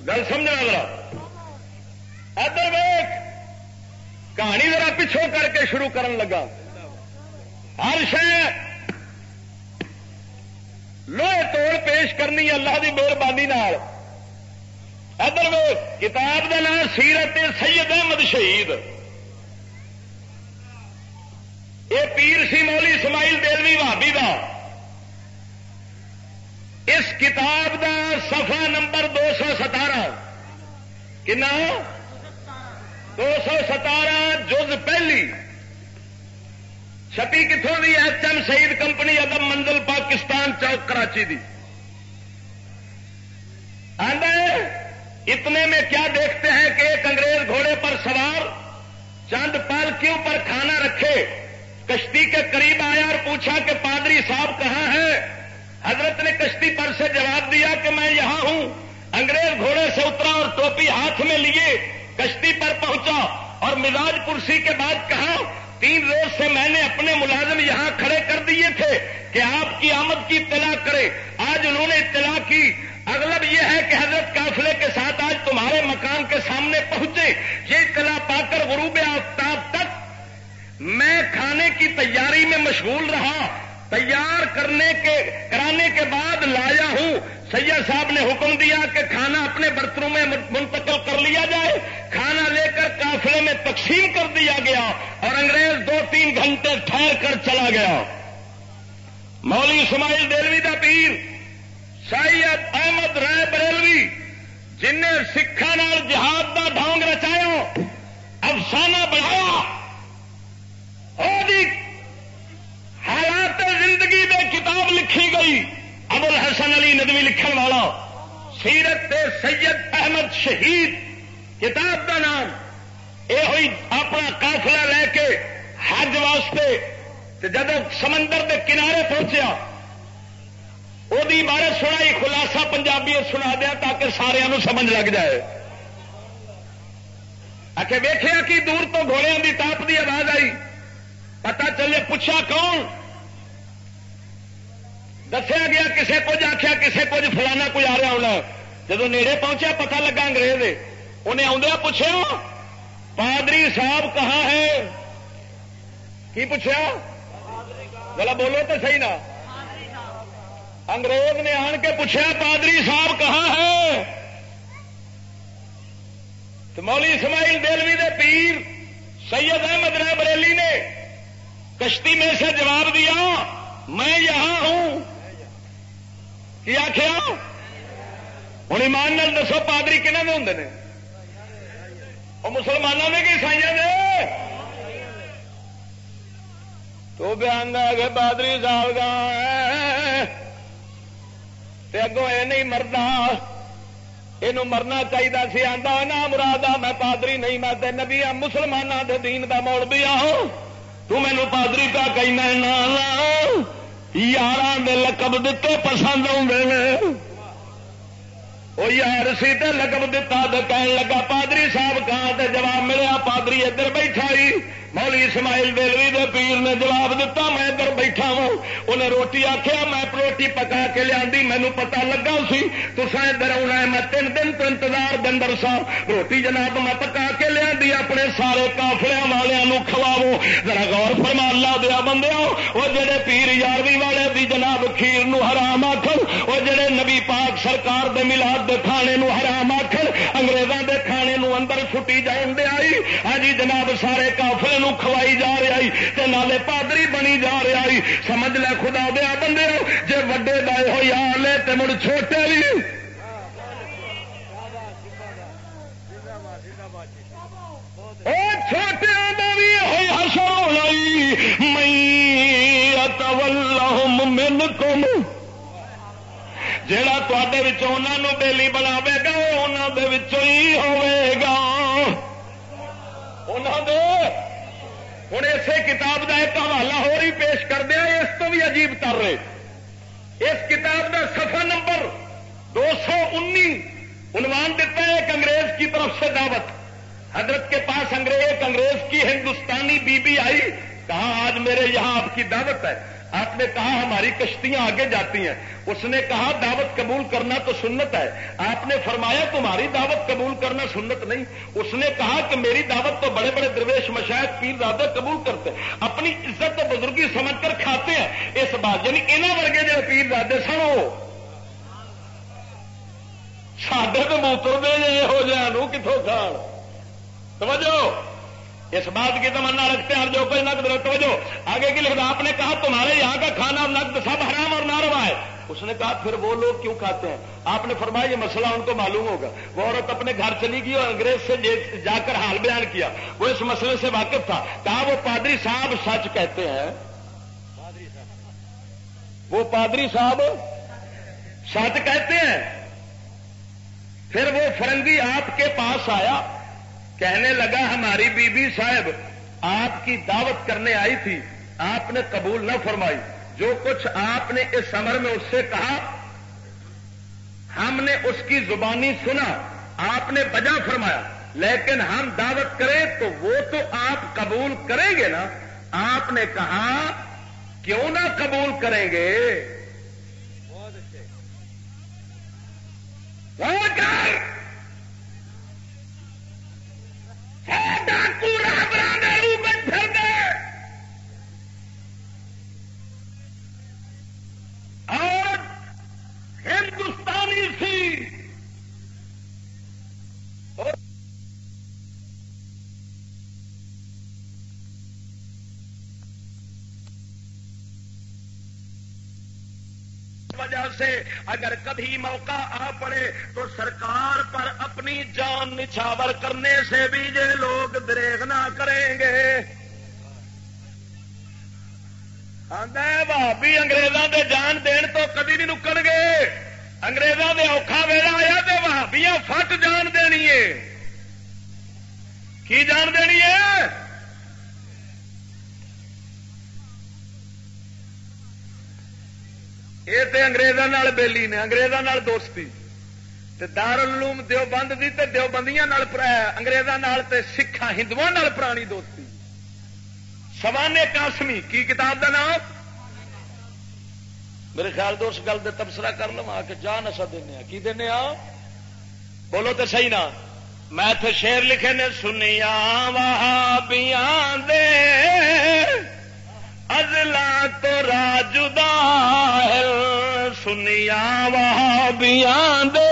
Speaker 2: گل سمجھنا ذرا۔ ادھر ویک کہانی ذرا پچھو کر کے شروع کرن لگا۔ ہر شہ لوہے توڑ پیش کرنی اللہ کی مہربانی ادھر کتاب کا نام سیرت سید احمد شہید۔ یہ پیر سی مولی اسماعیل دلوی بھابی کا اس کتاب دا صفحہ نمبر دو سو ستارہ۔ کنا؟ دو سو ستارہ جز پہلی۔ چھپی کتوں دی ایچ ایم سعید کمپنی ادم منزل پاکستان چوک کراچی دی۔ اتنے میں کیا دیکھتے ہیں کہ ایک انگریز گھوڑے پر سوار چاند پالکیوں پر کھانا رکھے، کشتی کے قریب آیا اور پوچھا کہ پادری صاحب کہاں ہے حضرت نے کشتی پر سے جواب دیا کہ میں یہاں ہوں۔ انگریز گھوڑے سے اترا اور ٹوپی ہاتھ میں لیے کشتی پر پہنچا اور مزاج کرسی کے بعد کہا، تین روز سے میں نے اپنے ملازم یہاں کھڑے کر دیے تھے کہ آپ کی آمد کی اطلاع کرے آج انہوں نے اطلاع کی اغلب یہ ہے کہ حضرت قافلے کے ساتھ آج تمہارے مکان کے سامنے پہنچے۔ یہ اطلاع پا کر غروب آفتاب تک میں کھانے کی تیاری میں مشغول رہا۔ تیار کرنے کے، کرانے کے بعد لایا ہوں۔ سید صاحب نے حکم دیا کہ کھانا اپنے برتنوں میں منتقل کر لیا جائے۔ کھانا لے کر کافلے میں تقسیم کر دیا گیا اور انگریز دو تین گھنٹے ٹھہر کر چلا گیا۔ مولی اسماعیل دلوی کا پیر سید احمد رائے بریلوی، جن نے سکھا جہاد کا ڈھونگ رچایا، افسانہ بڑھایا حالات زندگی دے کتاب لکھی گئی، ابو الحسن علی ندوی لکھن والا۔ سیرت سید احمد شہید، کتاب کا نام۔ یہ ہوئی اپنا قافلہ لے کے حج واسطے جب سمندر کے کنارے پہنچیا وہ عبارت سنائی خلاصہ پنجابی سنا دیا تاکہ سارا سمجھ لگ جائے آ کے ویخیا کہ دور تو گھوڑے کی تاپ کی آواز آئی پتا چلے پوچھا کون دسیا گیا کسے کچھ آخیا کسے کچھ فلانا کوئی آ رہا ہونا جب نیڑے پہنچا پتا لگا انگریز انہیں آدھا پوچھا پادری صاحب کہاں ہے کی پوچھا بولا بولو تو صحیح نا انگریز نے آن کے پوچھا، پادری صاحب کہاں ہے؟ تو مولی اسماعیل دلوی دے پیر سید احمد رائے بریلی نے کشتی میں سے جواب دیا، میں یہاں ہوں۔ کیا آخیا ہوں ایمان نال دسو، پادری کہنے میں ہوں وہ مسلمانوں میں کہ عیسائی نے؟ تو بیان کہ پادری صاحب اگوں یہ نہیں مرنا۔ یہ مرنا چاہیے سی آتا نہ مراد میں پادری نہیں، میں نبی مسلمانوں کے دین کا مول بھی آؤ تینو پادری کا کہنا یار لقب دیتے پسند آدھے وہ یار سی لگم دتا تو کہنے لگا، پادری صاحب کہاں تے؟ جواب ملیا، پادری ادھر بیٹھا ہی۔ مولی اسماعیل دلوی دے پیر نے جواب دیتا میں ادھر بیٹھا ہاں۔ وا انہیں روٹی آخیا میں روٹی پکا کے لیا مینو پتا لگا سی۔ تو ادھر آنا ہے، میں تین دن تو انتظار دندر سا روٹی جناب میں پکا کے لیا اپنے سارے کافلیا والوں کھواو ذرا غور فرما لا دیا بندے وہ جڑے پیر یاروی والے بھی جناب کھیر نو حرام آخر وہ جڑے نبی پاک سرکار دے ملاد دے کھانے نو حرام آخر انگریزوں دے کھانے نو اندر چھٹی جان دے آئی۔ ہاں جی جناب، سارے کافلے نو کھوائی جا رہا نالے پادری بنی جا رہا سمجھ لے خدا دیا بندے جی وڈے دائے ہوئی آ لے تو مڑ چھوٹے بھی چھوٹے بھی ہوئی ہسر ہوئی میں من کم۔ جڑا تے بیلی بنا گا انہوں ہی ہوگا انہوں دے۔ ہوں اسی کتاب کا ایک حوالہ ہو رہی پیش کر دیا اس تو بھی عجیب کر رہے اس کتاب کا سفر نمبر دو سو انی عنوان دیتا ہے ایک انگریز کی طرف سے دعوت۔ حضرت کے پاس انگریز انگریز کی ہندوستانی بی بی آئی، کہا، آج میرے یہاں آپ کی دعوت ہے۔ آپ نے کہا ہماری کشتیاں آگے جاتی ہیں۔ اس نے کہا دعوت قبول کرنا تو سنت ہے۔ آپ نے فرمایا تمہاری دعوت قبول کرنا سنت نہیں۔ اس نے کہا کہ میری دعوت تو بڑے بڑے درویش مشاہد پیر زیادہ قبول کرتے اپنی عزت و بزرگی سمجھ کر کھاتے ہیں۔ اس بات یعنی انہوں ورگے جو پیر زیادہ سن وہ۔ سڈے تو موتر دے یہو جہاں کتوں کھان۔ سمجھو اس بات کی تمنا رکھتے ہیں جو کوئی نقد توجہ آگے کی لکھتا آپ نے کہا تمہارے یہاں کا کھانا نقد سب حرام اور ناروا ہے۔ اس نے کہا پھر وہ لوگ کیوں کھاتے ہیں؟ آپ نے فرمایا یہ مسئلہ ان کو معلوم ہوگا۔ وہ عورت اپنے گھر چلی گئی اور انگریز سے جا کر حال بیان کیا۔ وہ اس مسئلے سے واقف تھا۔ کہا وہ پادری صاحب سچ کہتے ہیں۔ وہ پادری صاحب سچ کہتے ہیں۔ پھر وہ فرنگی آپ کے پاس آیا۔ کہنے لگا ہماری بی بی صاحب آپ کی دعوت کرنے آئی تھی آپ نے قبول نہ فرمائی۔ جو کچھ آپ نے اس سمر میں اس سے کہا ہم نے اس کی زبانی سنا آپ نے بجا فرمایا۔ لیکن ہم دعوت کریں تو وہ تو آپ قبول کریں گے نا۔ آپ نے کہا کیوں نہ قبول کریں گے؟ ڈاکو پھر گئے اور ہندوستانی سے اگر کبھی موقع آ پڑے تو سرکار پر اپنی جان نچھاور کرنے سے بھی یہ لوگ دریغ نہ کریں گے۔ بھابی اگریزوں کے جان دین تو کدی نہیں نکل گے۔ اگریزوں کے اوکھا ویلا آیا تو بھابیاں فٹ جان دینی ہے۔ کی جان دینی ہے؟ یہ تو اگریزوں بےلی نے اگریزوں دوستی دار العلوم دیوبند دی تے دیوبندیاں اگریزوں سکھا ہندو پرانی دوستی سوانے کاسمی کی کتاب کا نام میرے خیال دو اس گل تبصرہ کر لو آ کے جان اصا دینا کی دینا بولو تو صحیح نا میں تو شیر لکھے نے سنیا وہابیاں دے ازلا تو راجدا سنیا وہابیاں دے۔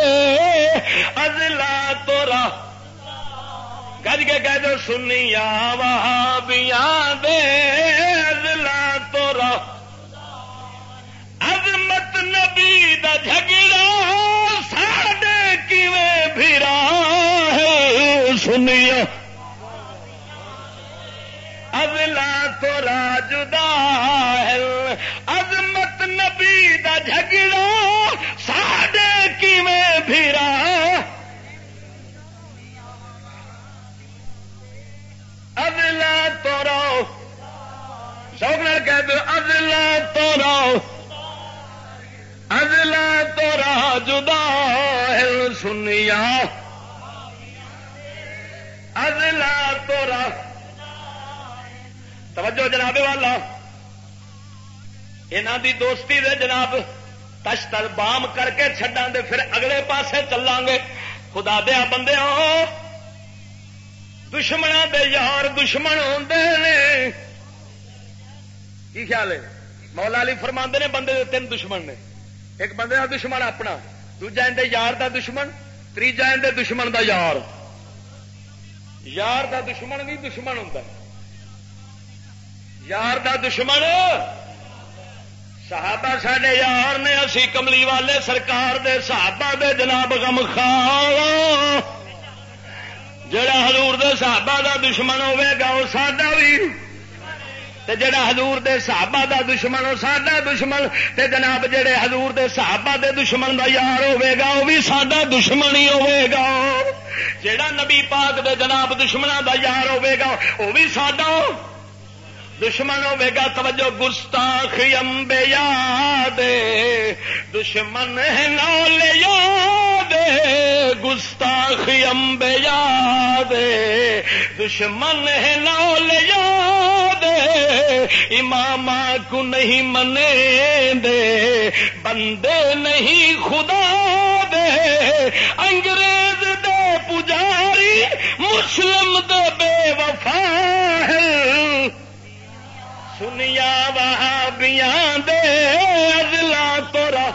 Speaker 2: ازلا تو راہ گج کے کہہ دو سنیا وہابیاں دے۔ ازلا تو عظمت نبی دا جھگڑا ساڈے کیویں بھیرا ہے، سنیا۔ ازلا تو راجدا عظمت نبی دا جھگڑا ساڈے کیویں بھیرا؟ ادلا تو رو سوگنا کہہ دو ادلا تو رو ادلا تو را جدا سنیا۔ ازلا توڑا توجہ جناب والا۔ یہاں دی دوستی دے جناب تشتر بام کر کے چڈا دے، پھر اگلے پاسے چلان گے۔ خدا دیا بندے دشمنوں دے یار دشمن ہوتے ہیں کی خیال ہے؟ مولا علی فرما نے بندے دے تین دشمن نے۔ ایک بندے کا دشمن اپنا، دوجا یار دا دشمن تیجا اندر دشمن دا یار۔ یار دا دشمن بھی دشمن ہوں یار دا دشمن۔ صحابہ سڈے یار نے اسی کملی والے سرکار دے صحابہ دے جناب غم خا جڑا حضور دے صحابہ دا دشمن ہوے گا وہ ساڈا بھی۔ تے جڑا حضور دے صحابہ دا دشمن ساڈا دشمن۔ تے جناب جڑے حضور دے صحابہ دے دشمن دا یار ہوے گا وہ بھی ساڈا دشمن ہی ہوے گا۔ جڑا نبی پاک دے جناب دشمنوں دا یار ہوے گا وہ بھی ساڈا دشمن گا توجہ گستاخ امبے یاد دشمن ہے نول یاد گستاخ امبے یاد دشمن ہے نول یاد امام کو نہیں منے دے۔ بندے نہیں خدا دے۔ انگریز دے پجاری، مسلم دے بے وفا ہے سنیا وہابیاں دے ازلا تورا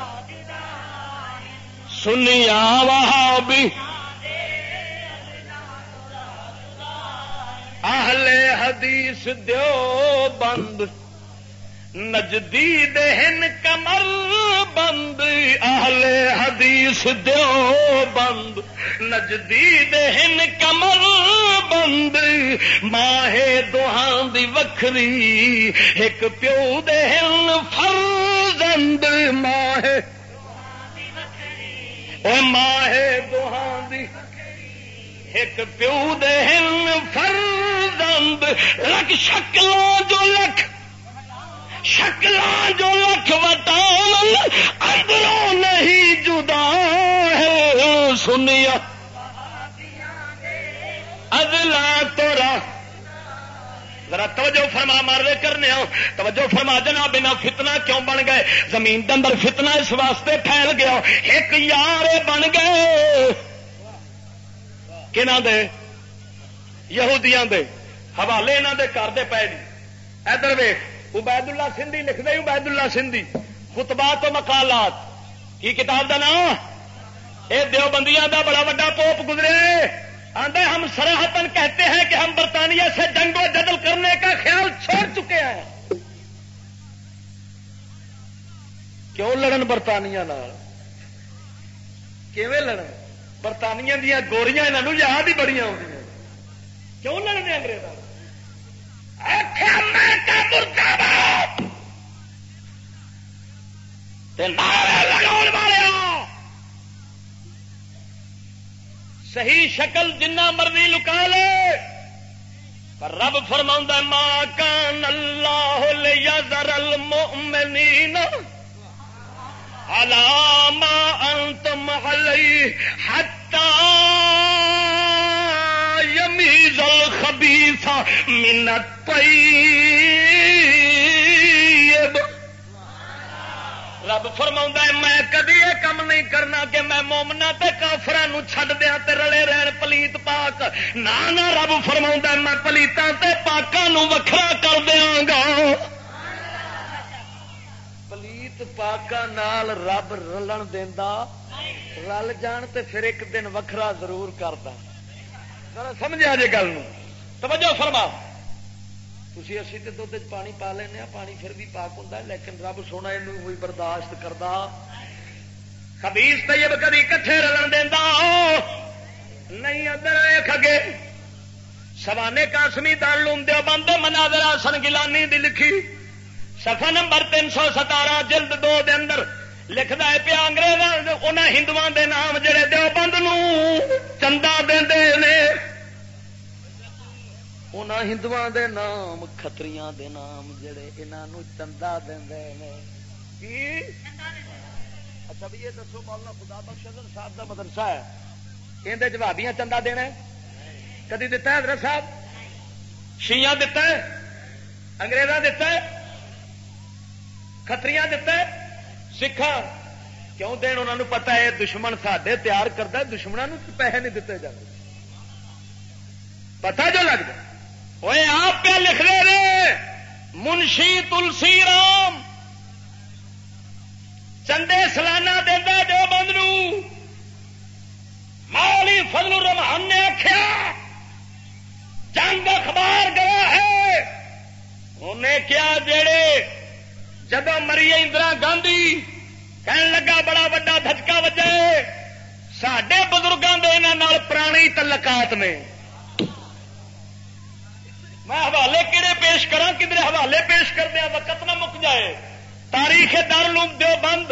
Speaker 2: سنیا وہابی اہل حدیث دیو بند نجدی دہن کمر بند، اہل حدیث دیو بند. نجدی دہن کمر بند ماہے دوہان دی وکھری ایک پیو دہن فرزند. ماہے او ماہے دوہان دی ایک پیو دہن فرزند. لکھ شکلوں جو لکھ شکل جو لکھ وٹان اندروں نہیں جدا ہے، سنیا۔ ادلا تورا ذرا توجہ فرما مارے کرنے توجہ فرما جنا بنا فتنہ کیوں بن گئے؟ زمین کے اندر فتنہ اس واسطے پھیل گیا۔ ایک یار بن گئے۔ کنہ دے؟ یہودیاں دے۔ حوالے یہاں دے کر دے پے۔ ادھر ویخ عبید اللہ سندھی لکھ دے عبید اللہ سندھی۔ خطبات و مقالات کی کتاب کا نام؟ یہ دیوبندیاں دا بڑا وا پوپ گزرے۔ آدھے ہم سراہتن کہتے ہیں کہ ہم برطانیہ سے جنگ و جدل کرنے کا خیال چھوڑ چکے ہیں۔ کیوں لڑن برطانیہ لڑن؟ برطانیہ دیا گوریاں یہاں یاد ہی بڑی آدی کیوں لڑنے انگریزوں ہاں! صحیح شکل جنہ مرضی لکا لے! پر رب فرما ماں کان اللہ لیذر المؤمنین علام انتم علی حتی یمیز الخبیث من الطیب. رب فرما میں کدی یہ کم نہیں کرنا کہ میں مومنا کافر چھڈ دیا تے رلے رہن پلیت پاک. نہ رب فرما میں پلیتاں تے پاکوں وکھرا کر دیا گا. پلیت پاکا نال رب رلن دینا رل جان تے پھر ایک دن وکھرا ضرور کرتا سمجھا جی گل توجہ فرما۔ تھی اسی تو دھد پانی پا لینا پانی پھر بھی پاک ہوں لیکن رب سونا یہ ہوئی برداشت کرتا خبیس طیب کدی کٹھے رلن دینا نہیں ادھر کھگے سوانے کاسمی دار لوم دو بند مناظر آسن گلانی دی لکھی۔ سفا نمبر تین سو ستارہ، جلد دو دے اندر۔ لکھتا ہے پیا انگریز ان ہندو دے نام جڑے دو بند چندہ دے ہندو دے نام کتری دے نام جڑے انہوں چندہ دے اچھا بھی یہ دسو مولانا خدا بخش صاحب کا مدرسہ ہے اندر جوابیاں چندہ دینا کدی دتا ہے حضرت صاحب شیاں دتا ہے انگریزاں دتا ہے کتریاں دتا ہے سکھا کیوں دین انہوں نے پتا ہے دشمن سڈے تیار کرتا دشمنوں پیسے نہیں دیتے جاتے پتا جو لگتا وہ آپ پہ لکھ رہے منشی تلسی رام چندے سالانہ دینا جو بند مولی فضل الرحمان نے آخیا جنگ اخبار گیا ہے انہیں کیا جڑے جب مری اندرا گاندھی کہن لگا بڑا وا دھچکا وجہ سڈے بزرگوں کے یہاں پرانی تلکات نے۔ میں حوالے کہڑے پیش کرا کدھر حوالے پیش کر دیا وقت نہ مک جائے۔ تاریخ دارالعلوم دیوبند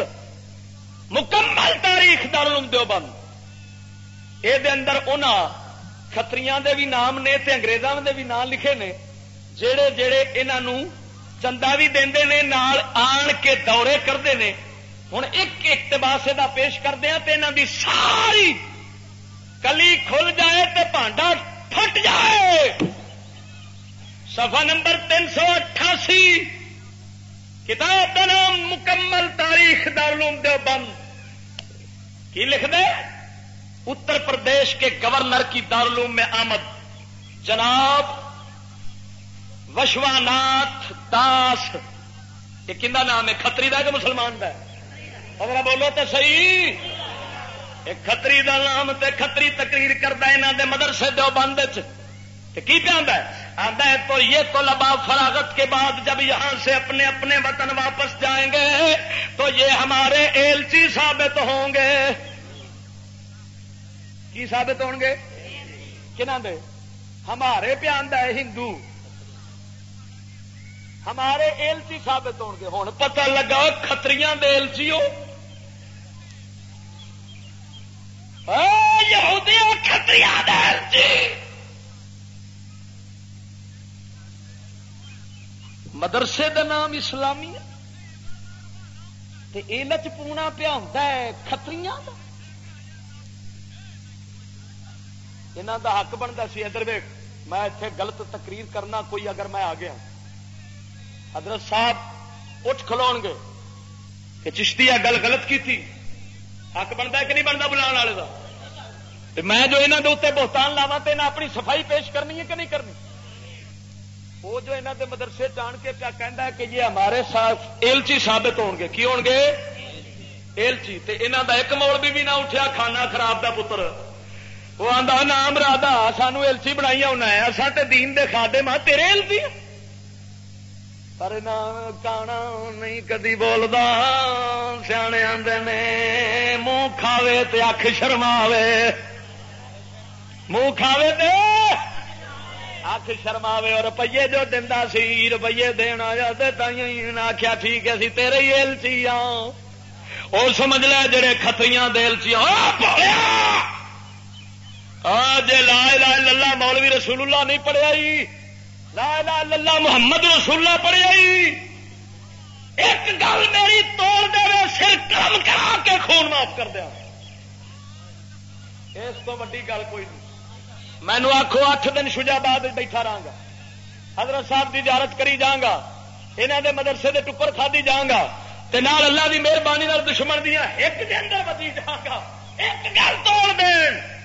Speaker 2: مکمل تاریخ دارالعلوم دیوبند یہ اندر ختری دے بھی نام نے تے انگریزوں دے بھی نام لکھے نے جڑے جڑے انہوں چندہ بھی دے نے، نال آن کے دورے کرتے ہیں ہوں ایک اقتباس دا پیش کردیا یہاں دی ساری کلی کھل جائے تے پانڈا پھٹ جائے۔ سفا نمبر تین سو اٹھاسی۔ کتاب کا نام مکمل تاریخ دارالعلوم دیوبند کی لکھ دے اتر پردیش کے گورنر کی دارالعلوم میں آمد۔ جناب وشواناتھ داس۔ یہ کھا نام ہے؟ کتری کا کہ مسلمان کا اگر بولو تو صحیح۔ کتری کا نام تے کتری تقریر کرتا یہاں دے مدرسے دو بند کی پہ آتا ہے؟ آتا ہے تو یہ تو لبا فراغت کے بعد جب یہاں سے اپنے اپنے وطن واپس جائیں گے، تو یہ ہمارے ایلچی ثابت ہوں گے۔ کی ثابت ہوں گے کہنا دے ہمارے پہ آتا ہے؟ ہندو۔ ہمارے ایلچی ثابت ہو گے۔ ہوں پتہ لگا کتری ایلچی ہو کتری مدرسے دا نام اسلامی ایلچ پونا پیا ہوتا ہے کتری یہاں دا حق بنتا سی۔ ادھر ویک میں اتنے گلت تقریر کرنا، کوئی اگر میں آ گیا حضرت صاحب اٹھ کھلو گے کہ چشتی گل غلط کی تھی حق بنتا کہ نہیں بنتا بلا والے کا میں جو یہاں کے اتنے بہتان لاوا تو اپنی صفائی پیش کرنی ہے کہ نہیں کرنی؟ وہ جو یہاں کے مدرسے جان کے کیا کہہ ہے کہ یہ ہمارے ساتھ ایلچی ثابت ہو گے۔ کی ہو گے؟ ایلچی۔ یہاں کا ایک موڑ بھی نہ اٹھیا، کھانا خراب دا پتر۔ وہ آتا نام رادا، سانو ایلچی بنائی ہونا ہے اصا تو دین دے کھا دے ماں تیرے ایلچی پر کانا نہیں کدی بولتا سیانے آدھے نے منہ کھاوے تے اکھ شرماوے منہ کھاوے تے اکھ شرماوے اور روپیے جو دتا سی روپیے دن آ جاتے تھی آخیا ٹھیک ہے سی تیرے ہی ایلچی آ وہ سمجھ لے جڑے کتری دلچی جی لا لا للہ مولوی رسول اللہ نہیں پڑھیا لا لا للہ محمد رسول اللہ پڑھیا ایک گل میری توڑ دے سر کام کرا کے خون معاف کر دیا۔ اس کو ویڈی گل کوئی نہیں۔ مینو آخو اٹھ دن شجاباد بیٹھا رہا گا۔ حضرت صاحب کی اجازت کری جاگا یہاں دے مدرسے دے ٹکر کھا دی جاگا تے نال اللہ دی مہربانی دشمن دیا ایک دے اندر بدی جاگا ایک گل توڑ دین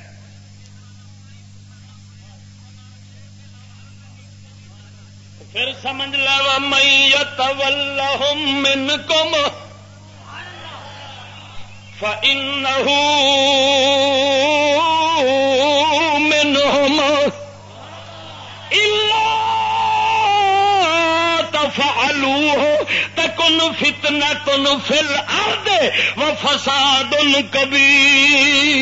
Speaker 2: پھر سمجھ لو میں من کم فإنه منهم إلا تفعلوه، تكن فتنة في الأرض وفساد كبير.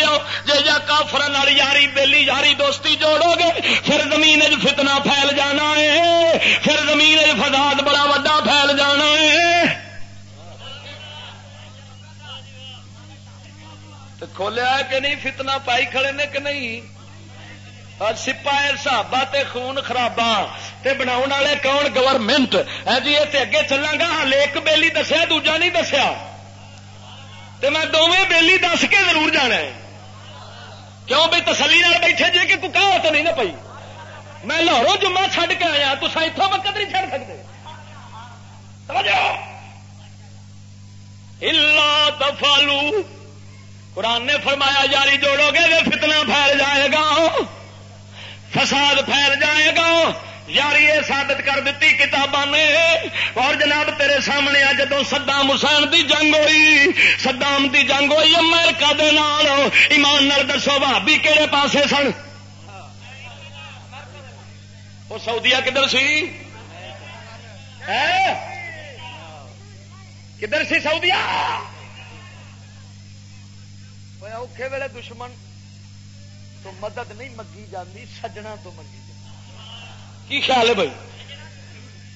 Speaker 2: گیا جی جا کافر یاری بیلی یاری دوستی جوڑو گے، پھر زمین فتنہ پھیل جانا ہے، پھر زمین فساد بڑا وا پھیل جانا ہے۔ کھولیا کہ نہیں؟ فتنہ پائی کھڑے نے کہ نہیں؟ سپاہی صحابہ تے خون خرابا تے بناؤ والے کون؟ گورنمنٹ جی یہ اگے چلاں گا ہال ایک بیلی دسیا، دوجا نہیں دسیا۔ تے میں دونوں بیلی دس کے ضرور جانا ہے۔ کیوں بھی تسلی بیٹھے جی کہ کہاوت نہیں نا پی میں لاہوروں جمعہ چھڈ کے آیا تو اتوں وقت نہیں چڑھ سکتے تفالو قرآن نے فرمایا جاری جوڑو گے فتنہ پھیل جائے گا، فساد پھیل جائے گا۔ یاری یہ ثابت کر دیتی کتاباں نے۔ اور جناب سامنے آ جدو سدام حسین دی جنگ ہوئی سدام دی جنگ ہوئی امریکہ دے نال ایمان نال دسو بھابی کہڑے پاسے سن؟ وہ سعودیا کدھر سی؟ کدھر سی سعودیا اوکھے ویلے دشمن تو مدد نہیں مگی جاتی سجنا تو مگی کی خیال ہے بھائی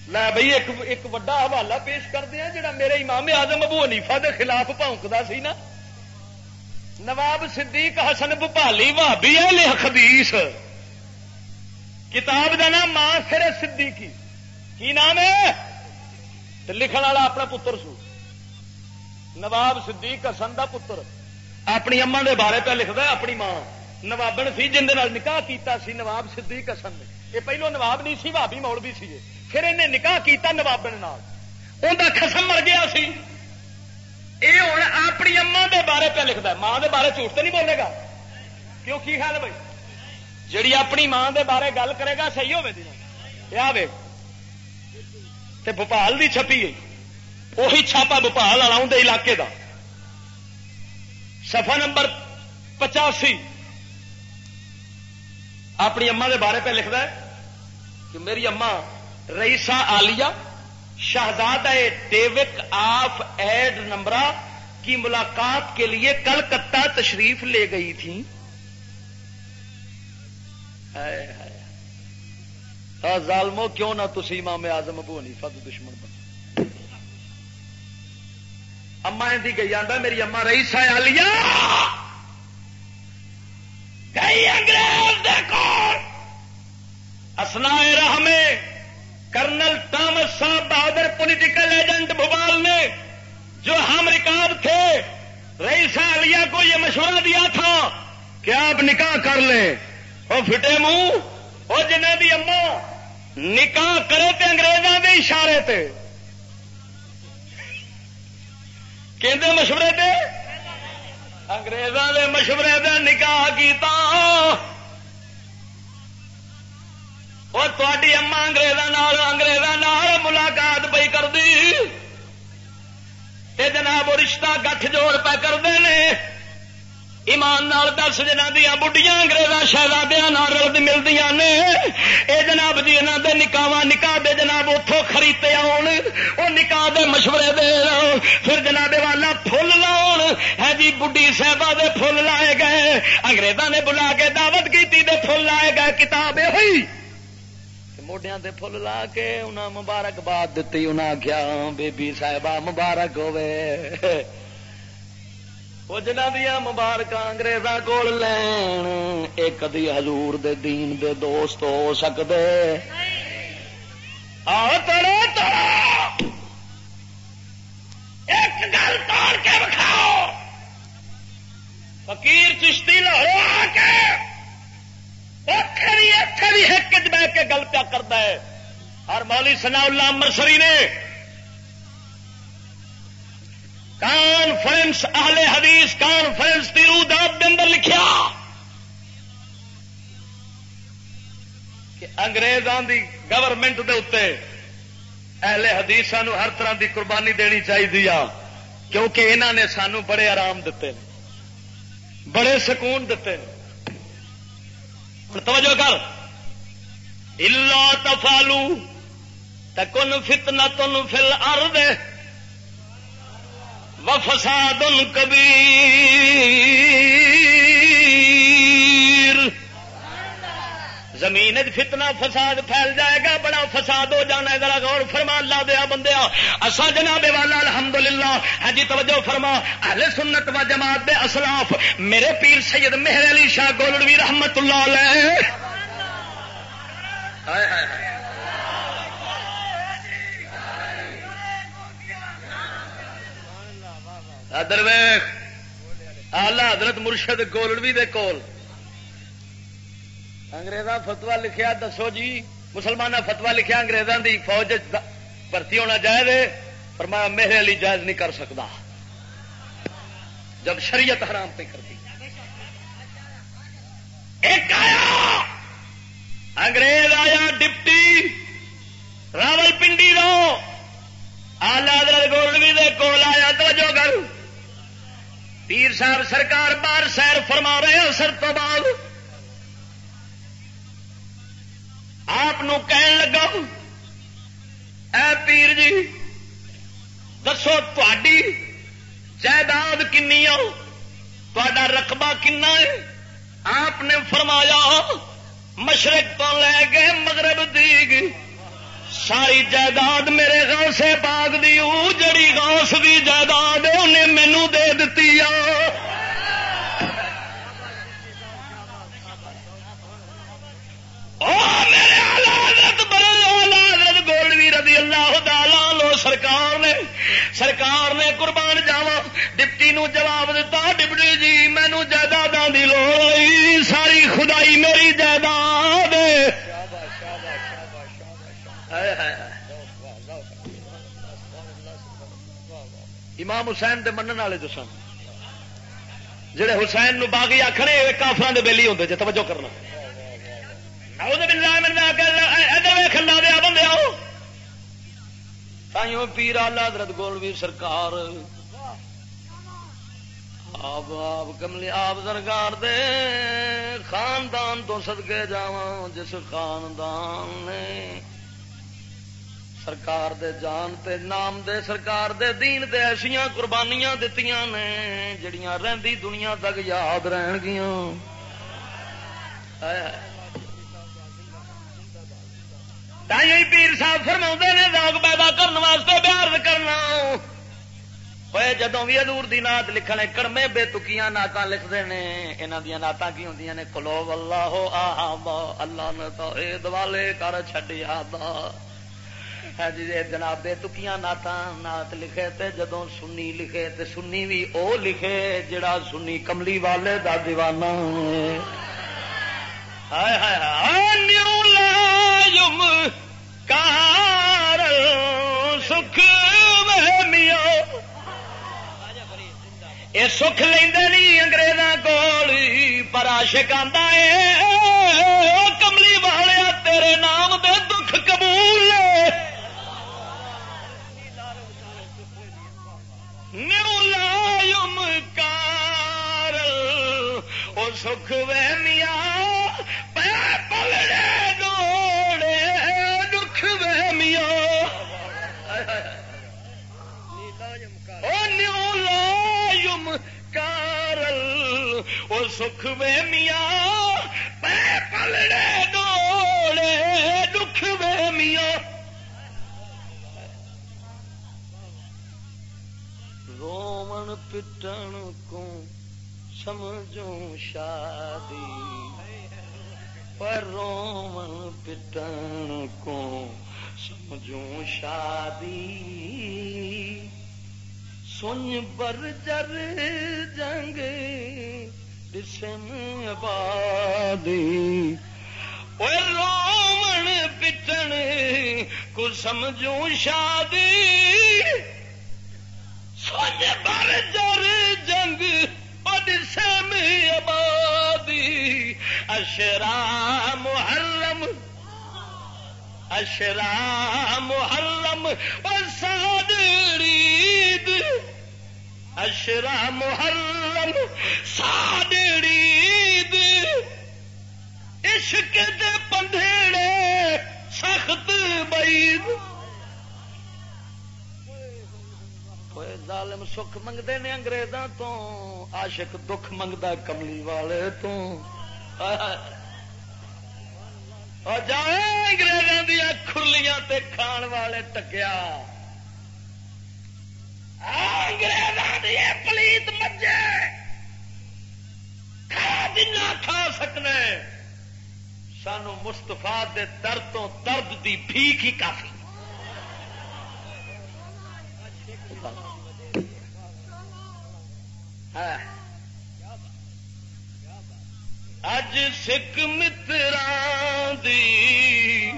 Speaker 2: میں بھائی ایک ایک وڈا حوالہ پیش کر دیا جڑا میرے امام آزم ابو حنیفہ دے خلاف پونکتا سی نا۔ نواب صدیق حسن بھالی بھابی ہے لکھ حدیث۔ کتاب کا نام ماں سر صدیقی۔ کی نام ہے؟ لکھن والا اپنا پتر سو۔ نواب صدیق حسن دا پتر۔ اپنی اما دے بارے پہ لکھتا اپنی ماں۔ نوابن سی جن نکاح کیتا سی نواب صدیق حسن نے۔ یہ پہلو نواب نہیں سی بھابی مول بھی سی پھر انہیں نکاح کیتا نوابن خسم مر گیا سی۔ یہ ہوں اپنی اما دے بارے پہ لکھتا ہے۔ ماں دے بارے جھوٹ تو نہیں بولے گا۔ کیوں؟ کی خیال بھائی؟ جیڑی اپنی ماں دے بارے گل کرے گا صحیح ہوے بھوپال دی چھپی گئی۔ وہی چھاپا بھوپال والا اندر علاقے دا۔ سفا نمبر پچاسی۔ اپنی اما دے بارے پہ لکھتا ہے کہ میری اما رئیسا آلیا Shahzad duke of Edinburgh کی ملاقات کے لیے کلکتہ تشریف لے گئی تھی ظالمو کیوں نہ تسی امام اعظم ابو حنیفہ تو دشمن بن اما دی گئی آندا، میری اما رئیسا آلیا گئی انگریز دیکھو اسنا راہ میں کرنل ٹامس صاحب بہادر پولیٹیکل ایجنٹ بھوپال نے جو ہم ریکارڈ تھے رئیسا علیہ کو یہ مشورہ دیا تھا کہ آپ نکاح کر لیں۔ وہ فٹے منہ، وہ جنہیں بھی اما نکاح کرے تھے انگریزوں کے اشارے تھے کہ مشورے تھے اگریزوں کے مشورے دے نکاح کیتا۔ اور تاری اما اگریزوں اگریزوں ملاقات پی کر دی جناب رشتہ گٹھ جوڑ پہ کرتے ہیں ایمان نال دس جنہ دیا بڑھیا انگریزا شہزادیا رلد ملتی نے۔ اے جناب جی یہاں دے نکاح نکاح دے جناب اتوں خریدتے آن وہ نکاح دے مشورے دے پھر جناب والا فل لاؤ ہے جی بڈی صاحبہ دے فل لائے گئے۔ انگریزا نے بلا کے دعوت کی دے فل لائے گئے۔ کتاب ہوئی۔ موڈیا دے فل لا کے انہیں مبارکباد دیتی انہیں آخیا بی بی صاحبہ مبارک ہوے وہ جنہ دیا مبارک انگریزا کول لین ایک دی حضور دے دین دے دوست ہو سکدے آ تڑے سکتے ایک گل توڑ کے بکھاؤ فقیر چشتی لاہو آ کے اتے بھی ایک بہ کے گل پیا کرتا ہے۔ ہر مولی سنا اللہ امرسری نے۔ کانفرنس اہل حدیث کانفرنس تیرو داب کے اندر لکھیا۔ کہ انگریزوں دی گورنمنٹ دے اتنے اہل حدیث ہر طرح دی قربانی دینی چاہیے کیونکہ انہوں نے سانو بڑے آرام دیتے بڑے سکون دیتے ہیں۔ توجہ کر۔ الا تفالو تکن فتنا تن فل ارد وفساد کبھی زمین فتنا فساد پھیل جائے گا، بڑا فساد ہو جانا ہے۔ ذرا غور فرما لا دیا بندیا اصا جناب والا، الحمدللہ۔ ہاں جی توجہ فرما۔ اہل سنت و جماعت دے اسلاف، میرے پیر سید مہر علی شاہ گولڑوی رحمت اللہ علیہ۔ درویخ آلہ حضرت مرشد گولڑوی دے کول۔ انگریزاں فتوا لکھیا، دسو جی مسلمان فتوا لکھیا، انگریزاں دی فوج بھرتی ہونا جائز فرمایا میرے علی جائز نہیں کر سکتا جب شریعت حرام پہ کر دی۔ ایک آیا! انگریز آیا، ڈپٹی راول پنڈی رو۔ آلہ حضرت گولڈوی دے کول آیا، توجہ کر۔ پیر صاحب سرکار بار سیر فرما رہے ہیں، سر تو بعد آپ کہن لگا اے پیر جی دسو تھی جائیداد کنی تا رقبہ کنا ہے؟ آپ نے فرمایا، مشرق تو لے کے مغرب دی ساری جائیداد میرے گاؤں سے باغ دی جڑی گاؤس دی جائیداد انہیں مینو دے دیتی آ۔ رضی اللہ لو سرکار نے سرکار نے قربان جاوا ڈپٹی نو جواب دیتا ڈپٹی جی مینو جائیداد کی لوڑ ساری خدائی میری جائیداد۔ امام حسین دے منن والے جو سن، جڑے حسین نو باغی آخنے کافران دے بیلی ہوں جی توجہ کرنا۔ کھلا دیا بندے آؤ تائیوں پیر آلہ حضرت گولوی سرکار آپ آپ کملی آپ سرکار دے خاندان تو سدکے جا جس خاندان نے سرکار دے جان تے نام دے سرکار دے دین دے ایسیاں قربانیاں دتیاں نے جڑیاں رہندی دنیا تک یاد رہن گیاں تھی پیر صاحب فرما نے داغ پیدا کرنے واسطے پیار کرنا جدوں بھی ادور دی نات لکھنے کڑمے بے تکیاں نعت لکھتے ہیں یہاں دیا نعت کی ہوں نے کلو اللہ ہو اللہ نے تو اے دوالے کر چڈیا جی جناب بے تکیاں نعت نعت لکھے تے جدوں سنی لکھے تے سنی بھی او لکھے جڑا سنی کملی والے دا دیوانہ ہائے ہائے ہائے نیو کار سکھ میو یہ سکھ نہیں اگریزاں کول، پر آشک آتا ہے کملی والے تیرے نام دے دکھ قبول نیو لایم کار وہ سکھ وے میاں پلڑے دوڑے کارل وہ سکھ وہمیا پلڑے دوڑے، دکھ وہمیا رومن پٹن کو سمجھوں شادی، پر رومن پٹن کو سمجھوں شادی، سن بر جر جنگ، جسم آبادی۔ رومن پٹن، کو سمجھوں شادی۔ سن بر جر جنگ سم آبادی۔ اشرا محرم اشرا محرم سادڑید اشرا محرم سادڑید عشق دے پندھیڑے سخت بید ظالم سکھ منگتے نے انگریزوں تو، عاشق دکھ منگتا کملی والے تو۔ اور جائے انگریزوں دیا کھرلیاں تے کھان والے ٹکیا۔ انگریزوں دیا پلیت مجھے۔ کھا دن کھا سکنے۔ سانو مستفا دے درد تو درد دی بھیک ہی کافی۔ ہاں۔ اج سکھ متر دی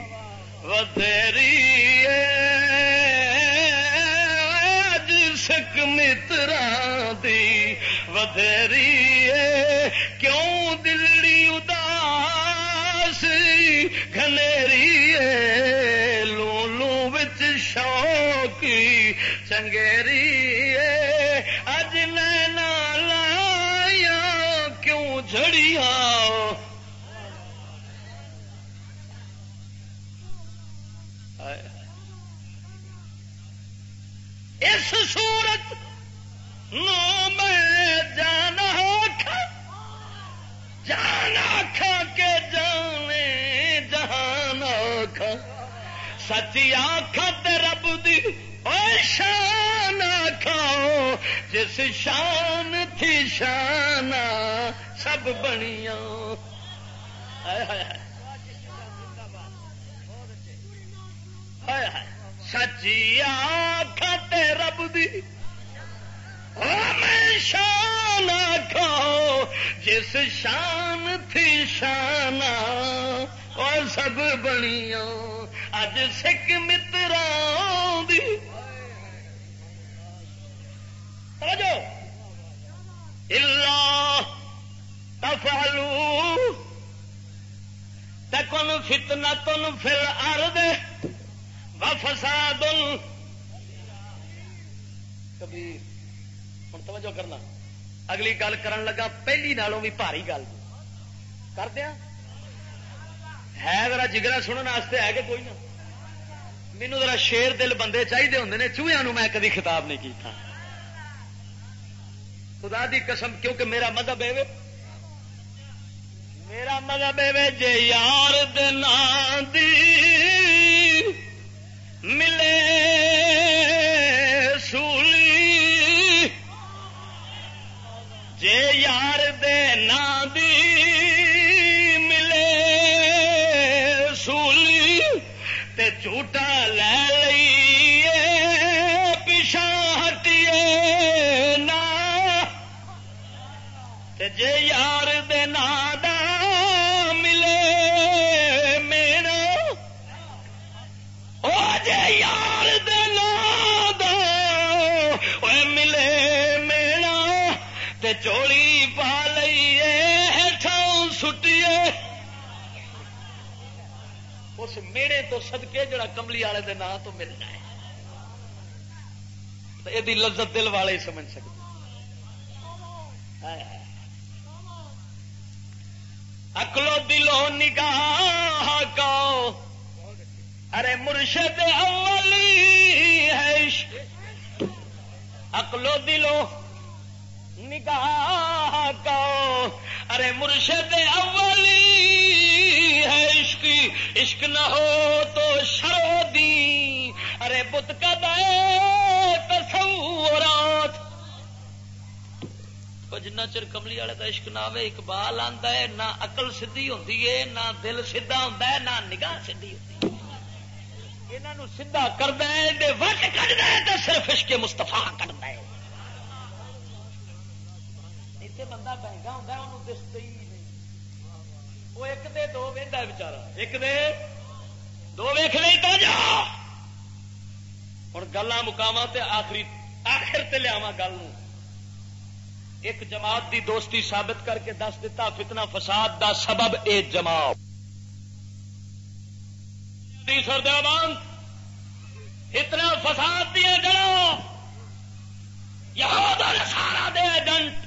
Speaker 2: اج سکھ متر دی ودری کیوں دلی اداس گھنیری لو لو بچ شوقی چنگیری اج نینا لایا کیوں جھڑیا اس صورت نو میں جانا جانا کھا کے جانے جہان کھا سچی آخ رب دی اور شان کھاؤ جس شان تھی شان سب بنیا ہائے ہائے۔ سچی آخ رب دی میں شان کھاؤ جس شان تھی شان اور سب بنیا اج سکھ متر تفعلوا تکن فتنة في الأرض وفساد کبھی ہوں توجہ کرنا۔ اگلی گل کرن لگا، پہلی نالوں بھی بھاری گل۔ کر دیا؟ ہے ذرا جگرا سننے واسطے ہے کہ کوئی نہ؟ مینو ذرا شیر دل بندے چاہیے ہوں نے چوہیا میں کدی خطاب نہیں کیتا۔ خدا دی قسم، کیونکہ میرا مذہب ہے میرا مذہب ہے جے یار دی۔ ملے سولی۔ جے یار دے دی ملے سولی، تے جھوٹا لے لئیے پیچھا ہٹیے نا تے جے یار دے دا تے چوڑی پا لئیے ہٹھاؤں سٹیے۔ اس میڑے تو سدکے جڑا کملی والے دے نام تو مل جائے۔ یہ لذت دل والے ہی سمجھ سکتے۔ اکلو دلو نگاہ کو ارے مرشد اولی ہے اکلو دلو نگاہ کو۔ ارے مرشد اولی ہے عشق عشق نہ ہو تو شرو دی ارے بت کا دے تصورات جنہ چر کملی والے کا عشق نہ آئے اقبال آتا ہے، نہ اقل سی ہوتی ہے، نہ دل سیدا ہوتا ہے، نہ نگاہ سیدھی ہوتی یہاں سیدا کرتا وٹ کٹتا ہے تو صرف عشق مستفا کٹتا ہے۔ بندہ بہنگا ہوتا انہوں دستا ہی نہیں وہ ایک دے دو وہدا بچارا ایک دے دو ویخ نہیں تو جا ہوں گلا مقام آخری آخر تے لیا گل ایک جماعت دی دوستی ثابت کر کے دس دیتا فتنہ فساد دا سبب اے جماعت سردیوان اتنا فساد دیا جڑو یہ سارا دے ایجنٹ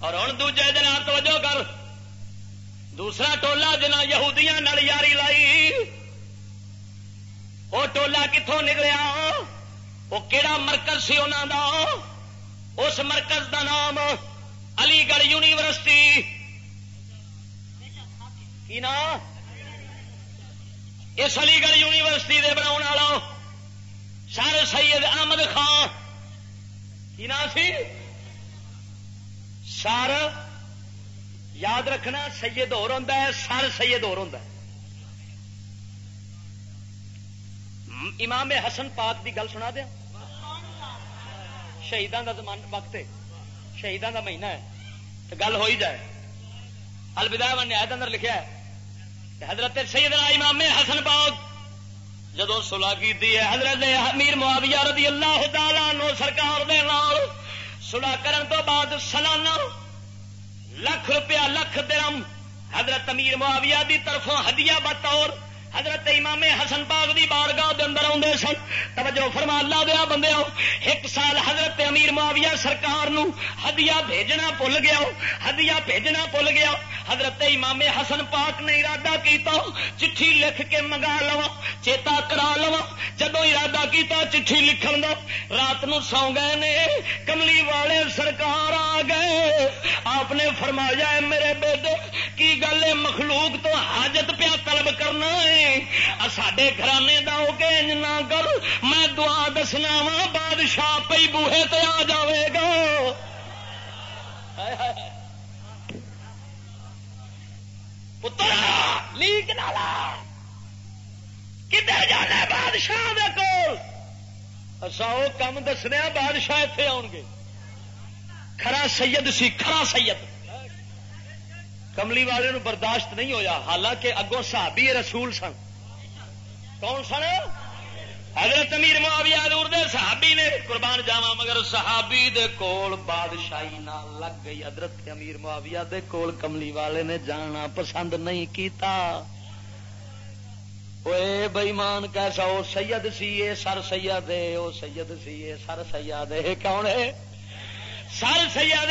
Speaker 2: اور ہوں دوجے دن توجہ کر۔ دوسرا ٹولا جنا یہودیاں نل یاری لائی، وہ ٹولا کتوں نکلیا؟ وہ کہڑا مرکز سی انہوں دا؟ اس مرکز دا نام علی گڑھ یونیورسٹی۔ کی نام؟ اس علی گڑھ یونیورسٹی دے بنا والا، سر سید احمد خان۔ کی نام سی؟ سر یاد رکھنا سید اور ہوں سر سید اور ہوں امام حسن پاک دی گل سنا دیا۔ شہیدان کا زمان وقت ہے شہیدان کا مہینہ ہے، تو گل ہو ہی جائے۔ الوداع من نہایت اندر لکھا ہے حضرت سیدنا امام حسن پاک جدو سلا کی حضرت امیر معاویہ رضی اللہ تعالی نو سرکار دے نال سلا کرن تو بعد سالانہ لکھ روپیہ لکھ درم حضرت امیر معاویہ دی طرفوں ہدیہ بطور حضرت امام حسن پاک دی بارگاہ دے اندر آدھے سن۔ توجہ فرما، اللہ دیا بندے ایک سال حضرت امیر معاویہ سرکار نو ہدیہ بھیجنا بھول گیا ہدیہ بھیجنا بھول گیا حضرت امام حسن پاک نے ارادہ کیتا چٹھی لکھ کے منگا لوا چیتا کرا لوا جدو ارادہ کیتا چٹھی لکھن دا رات نو سو گئے نے، کملی والے سرکار آ گئے۔ آپ نے فرمایا میرے بیٹے، کی گل مخلوق تو حاجت پیا طلب کرنا ہے۔ سڈے گھرانے دا ہو کے نہ کر، میں دعا دسنا وا بادشاہ پی بوہے تے آ جاوے گا۔ پتر لیگ نالا۔ کدھر جانا بادشاہ کول؟ اصا وہ کم دسنے بادشاہ اتنے آن گے۔ کھرا سید سی، کھرا سید۔ کملی والے نو برداشت نہیں ہویا، حالانکہ اگوں صحابی رسول سن۔ کون سن؟ حضرت امیر معاویہ دور دے صحابی نے قربان جاوا مگر صحابی دے کول بادشاہی نہ لگ گئی۔ حضرت امیر معاویہ دے کول کملی والے نے جانا پسند نہیں کیتا۔ اوے بےمان کیسا وہ سید سی، اے سر سید ہے وہ سید سی، اے سر سید ہے کون ہے؟ سر سید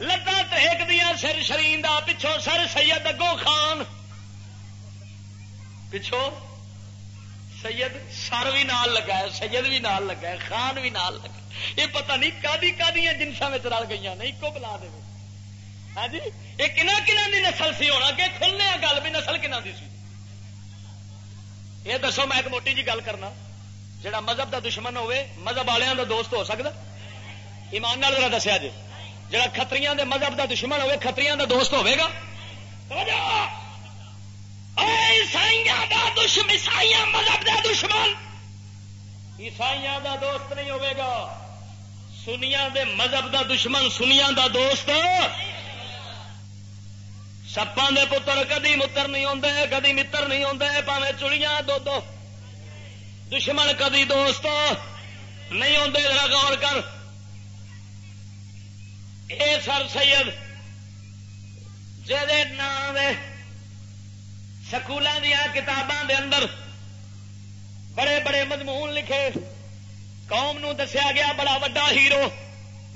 Speaker 2: لتا تریک دیا سر شرین دا پچھو سر سید اگو خان۔ پچھو سید سر بھی نال لگا ہے، سید بھی نال لگا ہے، خان بھی نال لگا یہ پتہ نہیں کدی کدی جنسا میں رل گئی نہیں ایک بلا دے۔ ہاں جی؟ یہ کنا کنا دی نسل سی ہونا کہ کھلنے گل بھی نسل کنا دی سی۔ یہ دسو میں ایک موٹی جی گل کرنا، جڑا مذہب دا دشمن ہوے مذہب والوں دا دوست ہو سکتا ایمان نال ذرا دسیا جی۔ جڑا کتری دے مذہب دا دشمن ہوے کتری دا دوست ہوے گا؟ عیسائی دا دشمن عیسائی مذہب دا دشمن۔ عیسائی دا دوست نہیں ہوے گا۔ سنیا دے مذہب دا دشمن سنیا دا دوست۔ سپاں دے پتر کدی متر نہیں آتے کدی متر نہیں آتے پاوے چڑیاں دو دو۔ دشمن کدی دوست نہیں آتے ذرا غور کر۔ اے سر سید جہد نام سکولوں دیا کتاباں دے اندر بڑے بڑے مضمون لکھے۔ قوم نو دسیا گیا، بڑا وڈا ہیرو،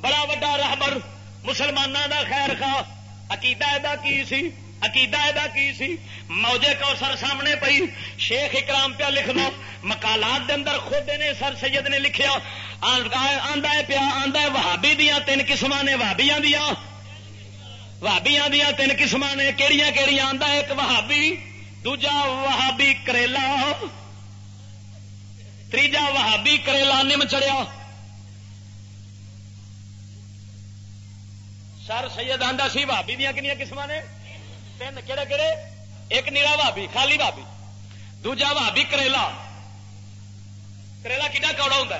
Speaker 2: بڑا وڈا رہبر مسلمانوں دا خیر خواہ۔ عقیدہ کی سی؟ عقیدہ ادا کی سی؟ موجے کو سر سامنے پئی۔ شیخ اکرام پیا لکھنا مکالات دے اندر خود نے سر سید نے لکھیا۔ آندا ہے پیا، آندا ہے وہابی دیا تین قسم نے۔ وہابیاں دیا وہابیاں دیا تین قسم نے۔ کہڑیاں کہڑیاں آندا ہے ایک وہابی۔ دوجا وہابی کریلا تیجا وہابی کریلا نم چڑیا سر سید آندا سی بھابی دیا کنیا قسم نے؟ تین کہڑے کہڑے ایک نیلا بھابی خالی بھابی دوجا بھابی کریلا۔ کریلا کتا کوڑا ہوں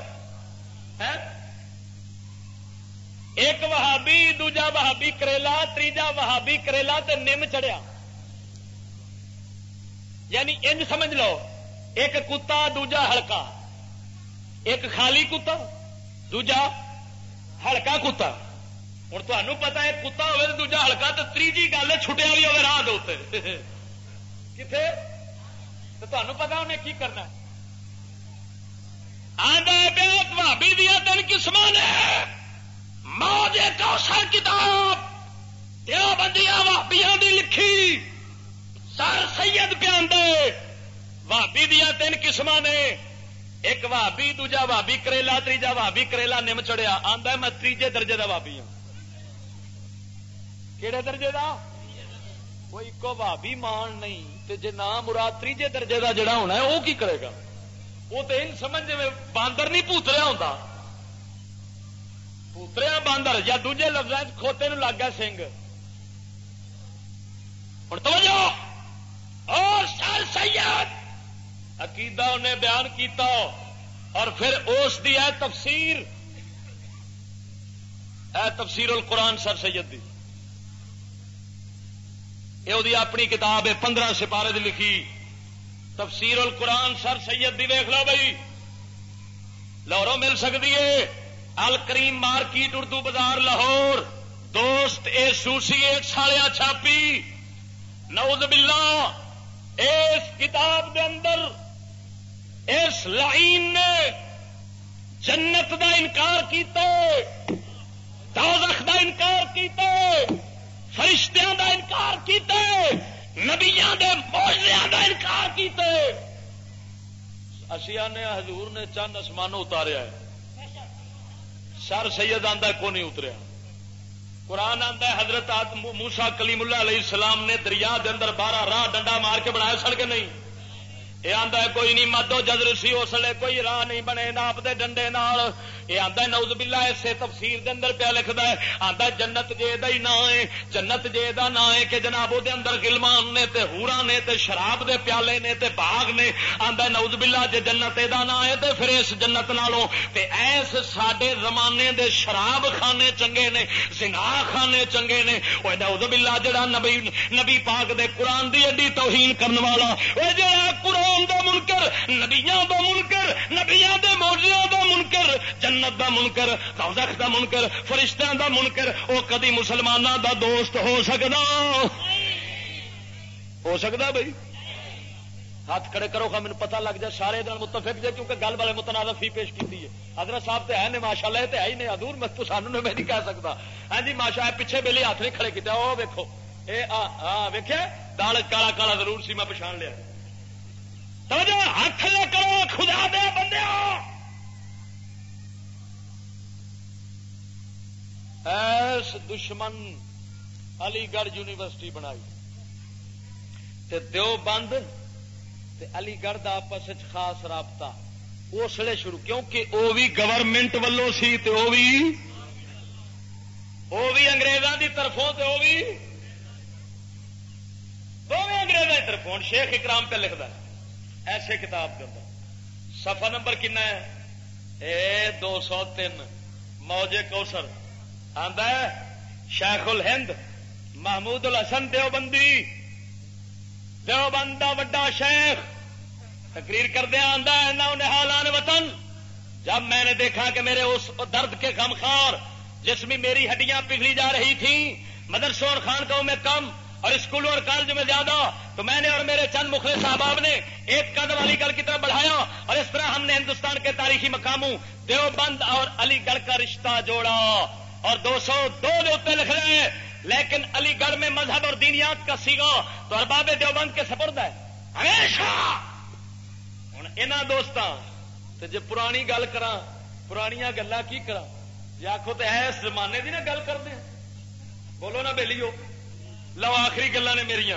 Speaker 2: ایک وہابی، دوجا وہابی کریلا تیجا وہابی کریلا تے نم چڑیا یعنی ان سمجھ لو، ایک کتا، دوجا ہلکا ایک خالی کتا، دوجا ہلکا کتا۔ ہوں تمہیں پتا ہے، کتا ہوے تو دوجا ہلکا تو تیجی گل چھٹیا بھی ہوگی راہ دے کتنے تو تمہیں پتا انہیں کی کرنا بھابی دیا تین قسم نے۔ ماں دے کتاب۔ دیا بندیاں بھابیا دی لکھی۔ سر سید پیان دے بھابی دیا تین قسم نے۔ ایک بھابی دوجا بھابی کریلا تیجا بھابی کریلا نم چڑیا آدھا میں تیجے درجے کا بھابی ہوں کہڑے درجے کا کوئی کو بھابی مان نہیں۔ جی نہ مراد تیجے درجے کا جڑا ہونا ہے وہ کی کرے گا؟ وہ تو ان سمجھ میں باندر نہیں پوت رہا ہوں پوتریا باندر یا دوجے لفظ کھوتے نو لگ گیا سنگ ہوں توجہ! اور سر سید۔ عقیدہ انہیں بیان کیتا اور پھر اس دی ہے تفسیر۔ اے تفسیر القرآن سر سید دی۔ یہ اپنی کتاب ہے، پندرہ سپارے دی لکھی۔ تفسیر القرآن سر سید دی دیکھ لو بھائی۔ لاہوروں مل سکتی ہے۔ ال کریم مارکیٹ، اردو بازار، لاہور۔ دوست، اے سوسی ایک سالیا چھاپی۔ نوز باللہ۔ اس کتاب دے اندر اس لائن نے جنت دا انکار کیتا دوزخ دا انکار کیتا فرشتیاں دا انکار کیتا نبیاں دے موجودیاں دا انکار کیتے اشیا نے حضور نے چند آسمانوں اتاریا ہے۔ سر سید آندا کو نہیں اتریا۔ قرآن آتا ہے، حضرت موسا کلیم اللہ علیہ السلام نے دریا دے اندر بارہ راہ ڈنڈا مار کے بنایا سڑ کے نہیں۔ یہ آتا ہے، کوئی نہیں، مدو جدر سی، اس لیے کوئی راہ نہیں بنے ناپ دے ڈنڈے نال یہ آتا نوز بلا اسے تفسیر دے اندر پیا لکھتا ہے آتا جنت جے دا ہی نہ ہے، جنت جے دا نہ ہے کہ جناب وہ اندر گلمان نے تے ہورا نے تے شراب دے پیالے نے تے باغ نے آتا نوز بلا جے جنت دا نہ ہے تے پھر اس جنت نالوں تے ایس ساڈے زمانے دے شراب خانے چنگے نے سنگا خانے چنگے نے۔ وہ نوز بلا جڑا نبی نبی پاک دے قرآن دی ایڈی توہین کرنے والا وہ جڑا قرآن دا منکر، نبیاں دا منکر، نبیاں دے موجیاں دا منکر، جنت جنت دا منکر، دوزخ دا منکر فرشتہ دا منکر وہ کدی مسلمانوں دا دوست ہو سکتا ہو سکتا بھائی ہاتھ کھڑے کرو خا مجھے پتا لگ جائے سارے دن متفق جائے کیونکہ گل والے متنازع فی پیش کی ہے۔ حضرت صاحب تو ہے نہیں ماشاء اللہ تو ہے ہی نہیں ادور میں تو سانو میں نہیں کہہ سکتا ہاں جی ماشا پیچھے بہلی ہاتھ نہیں کھڑے کیتے وہ ویکو یہ ویکیا دال کالا کالا ضرور سی، میں پچھان لیا۔ تو ہاتھ کرو، خدا دے بندے ایس دشمن علی گڑھ یونیورسٹی بنائی۔ تے دیو بند تے علی گڑھ کا آپس خاص رابطہ۔ اس لیے شروع، کیونکہ وہ بھی گورنمنٹ ولو سی تے وہ بھی وہ بھی انگریزوں کی طرفوں تے وہ بھی دونوں انگریزوں کی طرفوں۔ شیخ اکرام پہ لکھتا ہے، ایسے کتاب کے اندر۔ سفا نمبر کنا ہے؟ اے دو سو تین موجے کوسر شیخ الہند محمود الحسن دیوبندی۔ دیوبند کا وا شیخ۔ تقریر کردیا آدھا حالان وطن۔ جب میں نے دیکھا کہ میرے اس درد کے غم خار جس میں میری ہڈیاں پگھلی جا رہی تھیں، مدرسوں اور خان میں کم اور اسکولوں اور کالجوں میں زیادہ، تو میں نے اور میرے چند مخلص صاحب نے ایک قدم علی گڑھ کی طرف بڑھایا اور اس طرح ہم نے ہندوستان کے تاریخی مقاموں دیوبند اور علی گڑھ کا رشتہ جوڑا۔ اور دو سو دو اتنے لکھ رہے ہیں، لیکن علی گڑھ میں مذہب اور دینیات کا سیگا تو ارباب دیوبند کے سپرد ہے۔ ہمیشہ! ہوں یہاں دوست جی پرانی گل کرا پرانیاں گلا کی کرا جی آخو تو اس زمانے کی نا گل کرتے ہیں۔ بولو نا بہلی ہو لو آخری گلا نے میری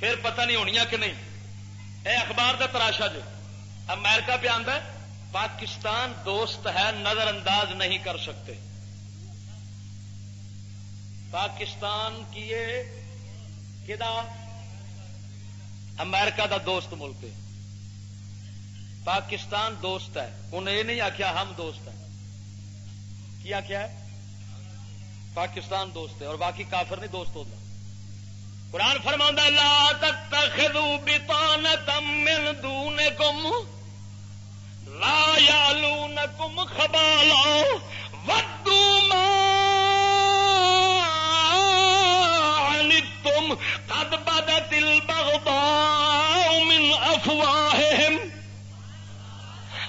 Speaker 2: پھر پتہ نہیں ہونی کہ نہیں۔ اے اخبار کا تراشا جو امیرکا پہ آدھا پاکستان دوست ہے نظر انداز نہیں کر سکتے۔ پاکستان کیے کدا امریکہ دا دوست ملک پاکستان دوست ہے۔ انہیں یہ نہیں آخیا ہم دوست ہیں۔ کیا کیا ہے؟ پاکستان دوست ہے اور باقی کافر نہیں دوست ہوتا قرآن فرما لا تتخذوا بطانة من دونكم لا يعلونكم خبالا، ودوا ما تم قد بدت البغضاء من افواههم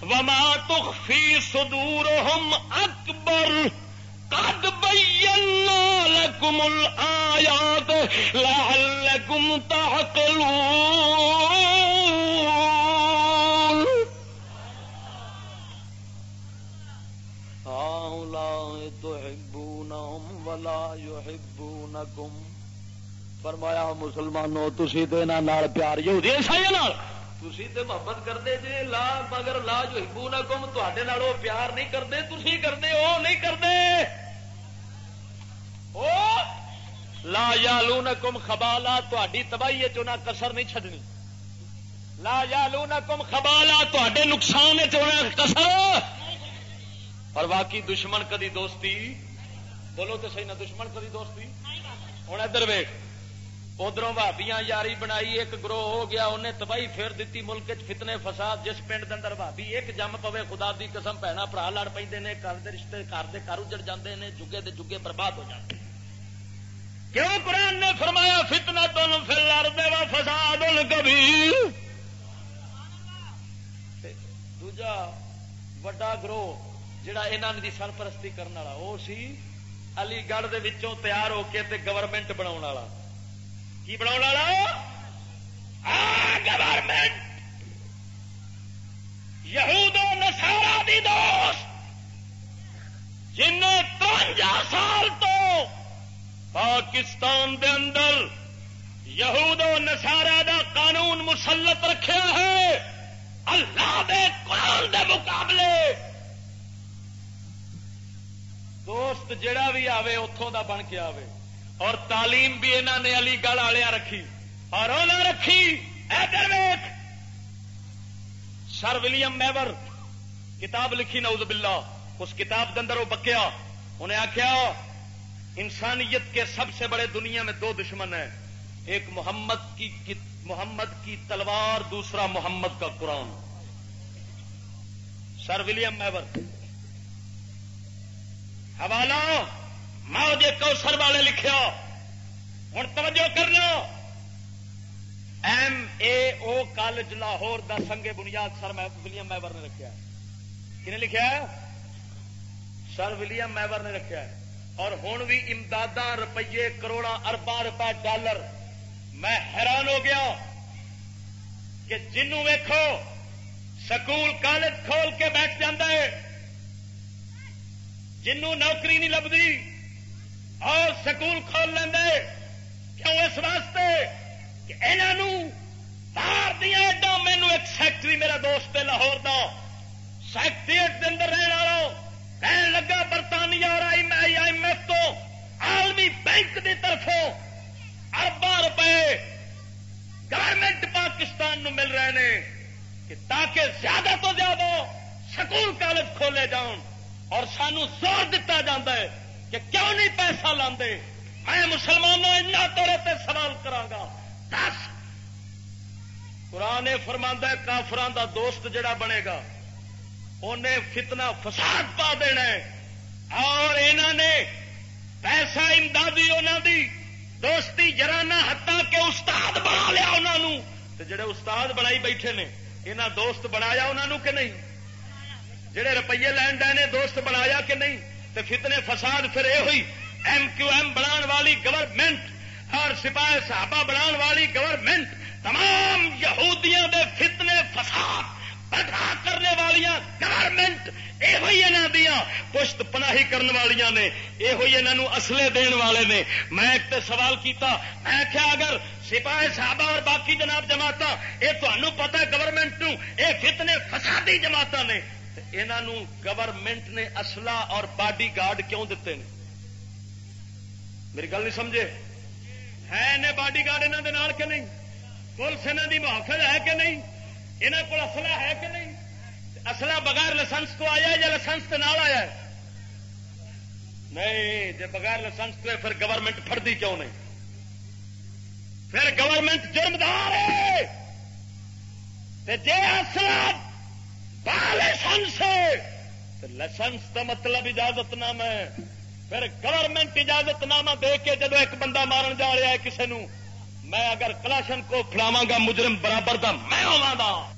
Speaker 2: وما تخفي صدورهم اكبر قد بينا لكم الايات لعلكم تعقلون. هؤلاء تحبونهم ولا يحبونكم. فرمایا مسلمانوں تھی تو یہاں پیار یہودی عیسائی تھی تو محبت کرتے جی لا مگر لا جو ہبو نہ کم تے پیار نہیں کرتے تھی کرتے وہ نہیں کرتے؟ لا یا لو نم خبالا تھی تباہی چنا کسر نہیں چڈنی لا یا لو نم خبالا تے نقصان چنا کسر۔ اور باقی دشمن کدی دوستی؟ بولو تو صحیح نہ دشمن کدی دوستی؟ ہوں ادھر ویخ ادھر بھابیاں یاری بنائی، ایک گروہ ہو گیا، انہیں تباہی پھیر دیتی، ملک فتنے، فساد، جس پنڈ کے اندر بھابی ایک جم پوے، خدا دی قسم پینا برا لڑ پہ گھر کے رشتے گھر کے کار اجڑ جاتے ہیں جگے دے جگے برباد ہو جاتے کیوں قرآن نے فرمایا فتنا تم پھر لڑ دے وا فساد کبھی دوجا وڈا گروہ جڑا یہاں کی سرپرستی کرنے والا وہ سی علی گڑھ تیار ہو کے گورنمنٹ بنا کی بنا گورنمنٹ یہود نسارا دی دوست. جن ترنجا سال تو پاکستان دے اندر یہود و نسارا دا قانون مسلط رکھا ہے، اللہ دے قرآن دے مقابلے. دوست جڑا بھی آوے اتوں دا بن کے آوے. اور تعلیم بھی انہوں نے علی گڑھ والیا رکھی اور انہیں رکھی ادھر ویخ سر ولیم میور، کتاب لکھی، نعوذ باللہ، اس کتاب کے اندر وہ بکیا۔ انہیں آخیا انسانیت کے سب سے بڑے دنیا میں دو دشمن ہیں۔ ایک محمد کی محمد کی تلوار، دوسرا محمد کا قرآن۔ سر ولیم میور۔ حوالہ ماؤ جے کوسر والے لکھیا ہوں توجہ کرنا۔ M A O college Lahore دا سنگے بنیاد سر ولیم میور نے رکھا کن لکھا سر ولیم میور نے رکھا اور ہوں بھی امداد روپیے کروڑا اربا روپے ڈالر۔ میں حیران ہو گیا کہ جنوں ویکھو، سکول کالج کھول کے بیٹھ جاندے جنوں نوکری نہیں لبھی اور سکول کھول لیں کیوں اس واسطے کہ انہوں باہر دیا ایڈا مینو ایک سیکٹری میرا دوست ہے لاہور دا۔ سیکٹریٹ اندر رہنے والا کہنے لگا برطانیہ اور آئی آئی ایم ایف تو عالمی بینک کی طرفوں اربا روپے گورنمنٹ پاکستان نو مل رہے ہیں کہ تاکہ زیادہ تو زیادہ سکول کالج کھولے جاؤ اور سانو زور دتا جا ہے۔ کہ کیوں نہیں پیسہ لاندے؟ میں مسلمانوں تورے تے سوال کرا دس۔ قرآن فرما کافران دا دوست جڑا بنے گا انہیں فتنہ فساد پا دینا اور انہوں نے پیسہ امدادی انہوں دی، دوستی جرانا ہتا کہ استاد بنا لیا انہوں جڑے استاد بنائی بیٹھے نے یہاں دوست بنایا انہوں کہ نہیں؟ جہے روپیے لین ڈے نے، دوست بنایا کہ نہیں؟ تو فتنے فساد پھر یہ ہوئی۔ ایم کیو ایم بنا والی گورنمنٹ اور سپاہی صحابہ بنا والی گورنمنٹ تمام یہودیاں دے فتنے فساد پیدا کرنے والی گورنمنٹ یہ دیا پشت پناہی کرنے والی نے یہ اصلے دین والے نے۔ میں ایک سوال کیتا، میں کیا اگر سپاہی صحابہ اور باقی جناب جماعت یہ تمہیں پتا گورنمنٹ نو یہ فتنے فسادی جماعت نے۔ انہوں گورنمنٹ نے اصلا اور باڈی گارڈ کیوں دیتے ہیں؟ میری گل نہیں سمجھے؟ ہے باڈی گارڈ یہاں کہ نہیں؟ پولیس یہاں کی محافظ ہے کہ نہیں؟ یہاں کو اصلا ہے کہ نہیں؟ اصلا بغیر لائسنس تو آیا یا لائسنس کے نال آیا نہیں جی بغیر لائسنس تو پھر گورنمنٹ فردی کیوں نہیں؟ پھر گورنمنٹ جرمدار ہے! جی اصلا لائسنس لائسنس کا مطلب اجازت نام ہے۔ پھر گورنمنٹ اجازت نامہ دے کے جب ایک بندہ مارن جا رہا ہے کسی نو، میں اگر کلاشن کو فلاوا گا، مجرم برابر کا میں ہوا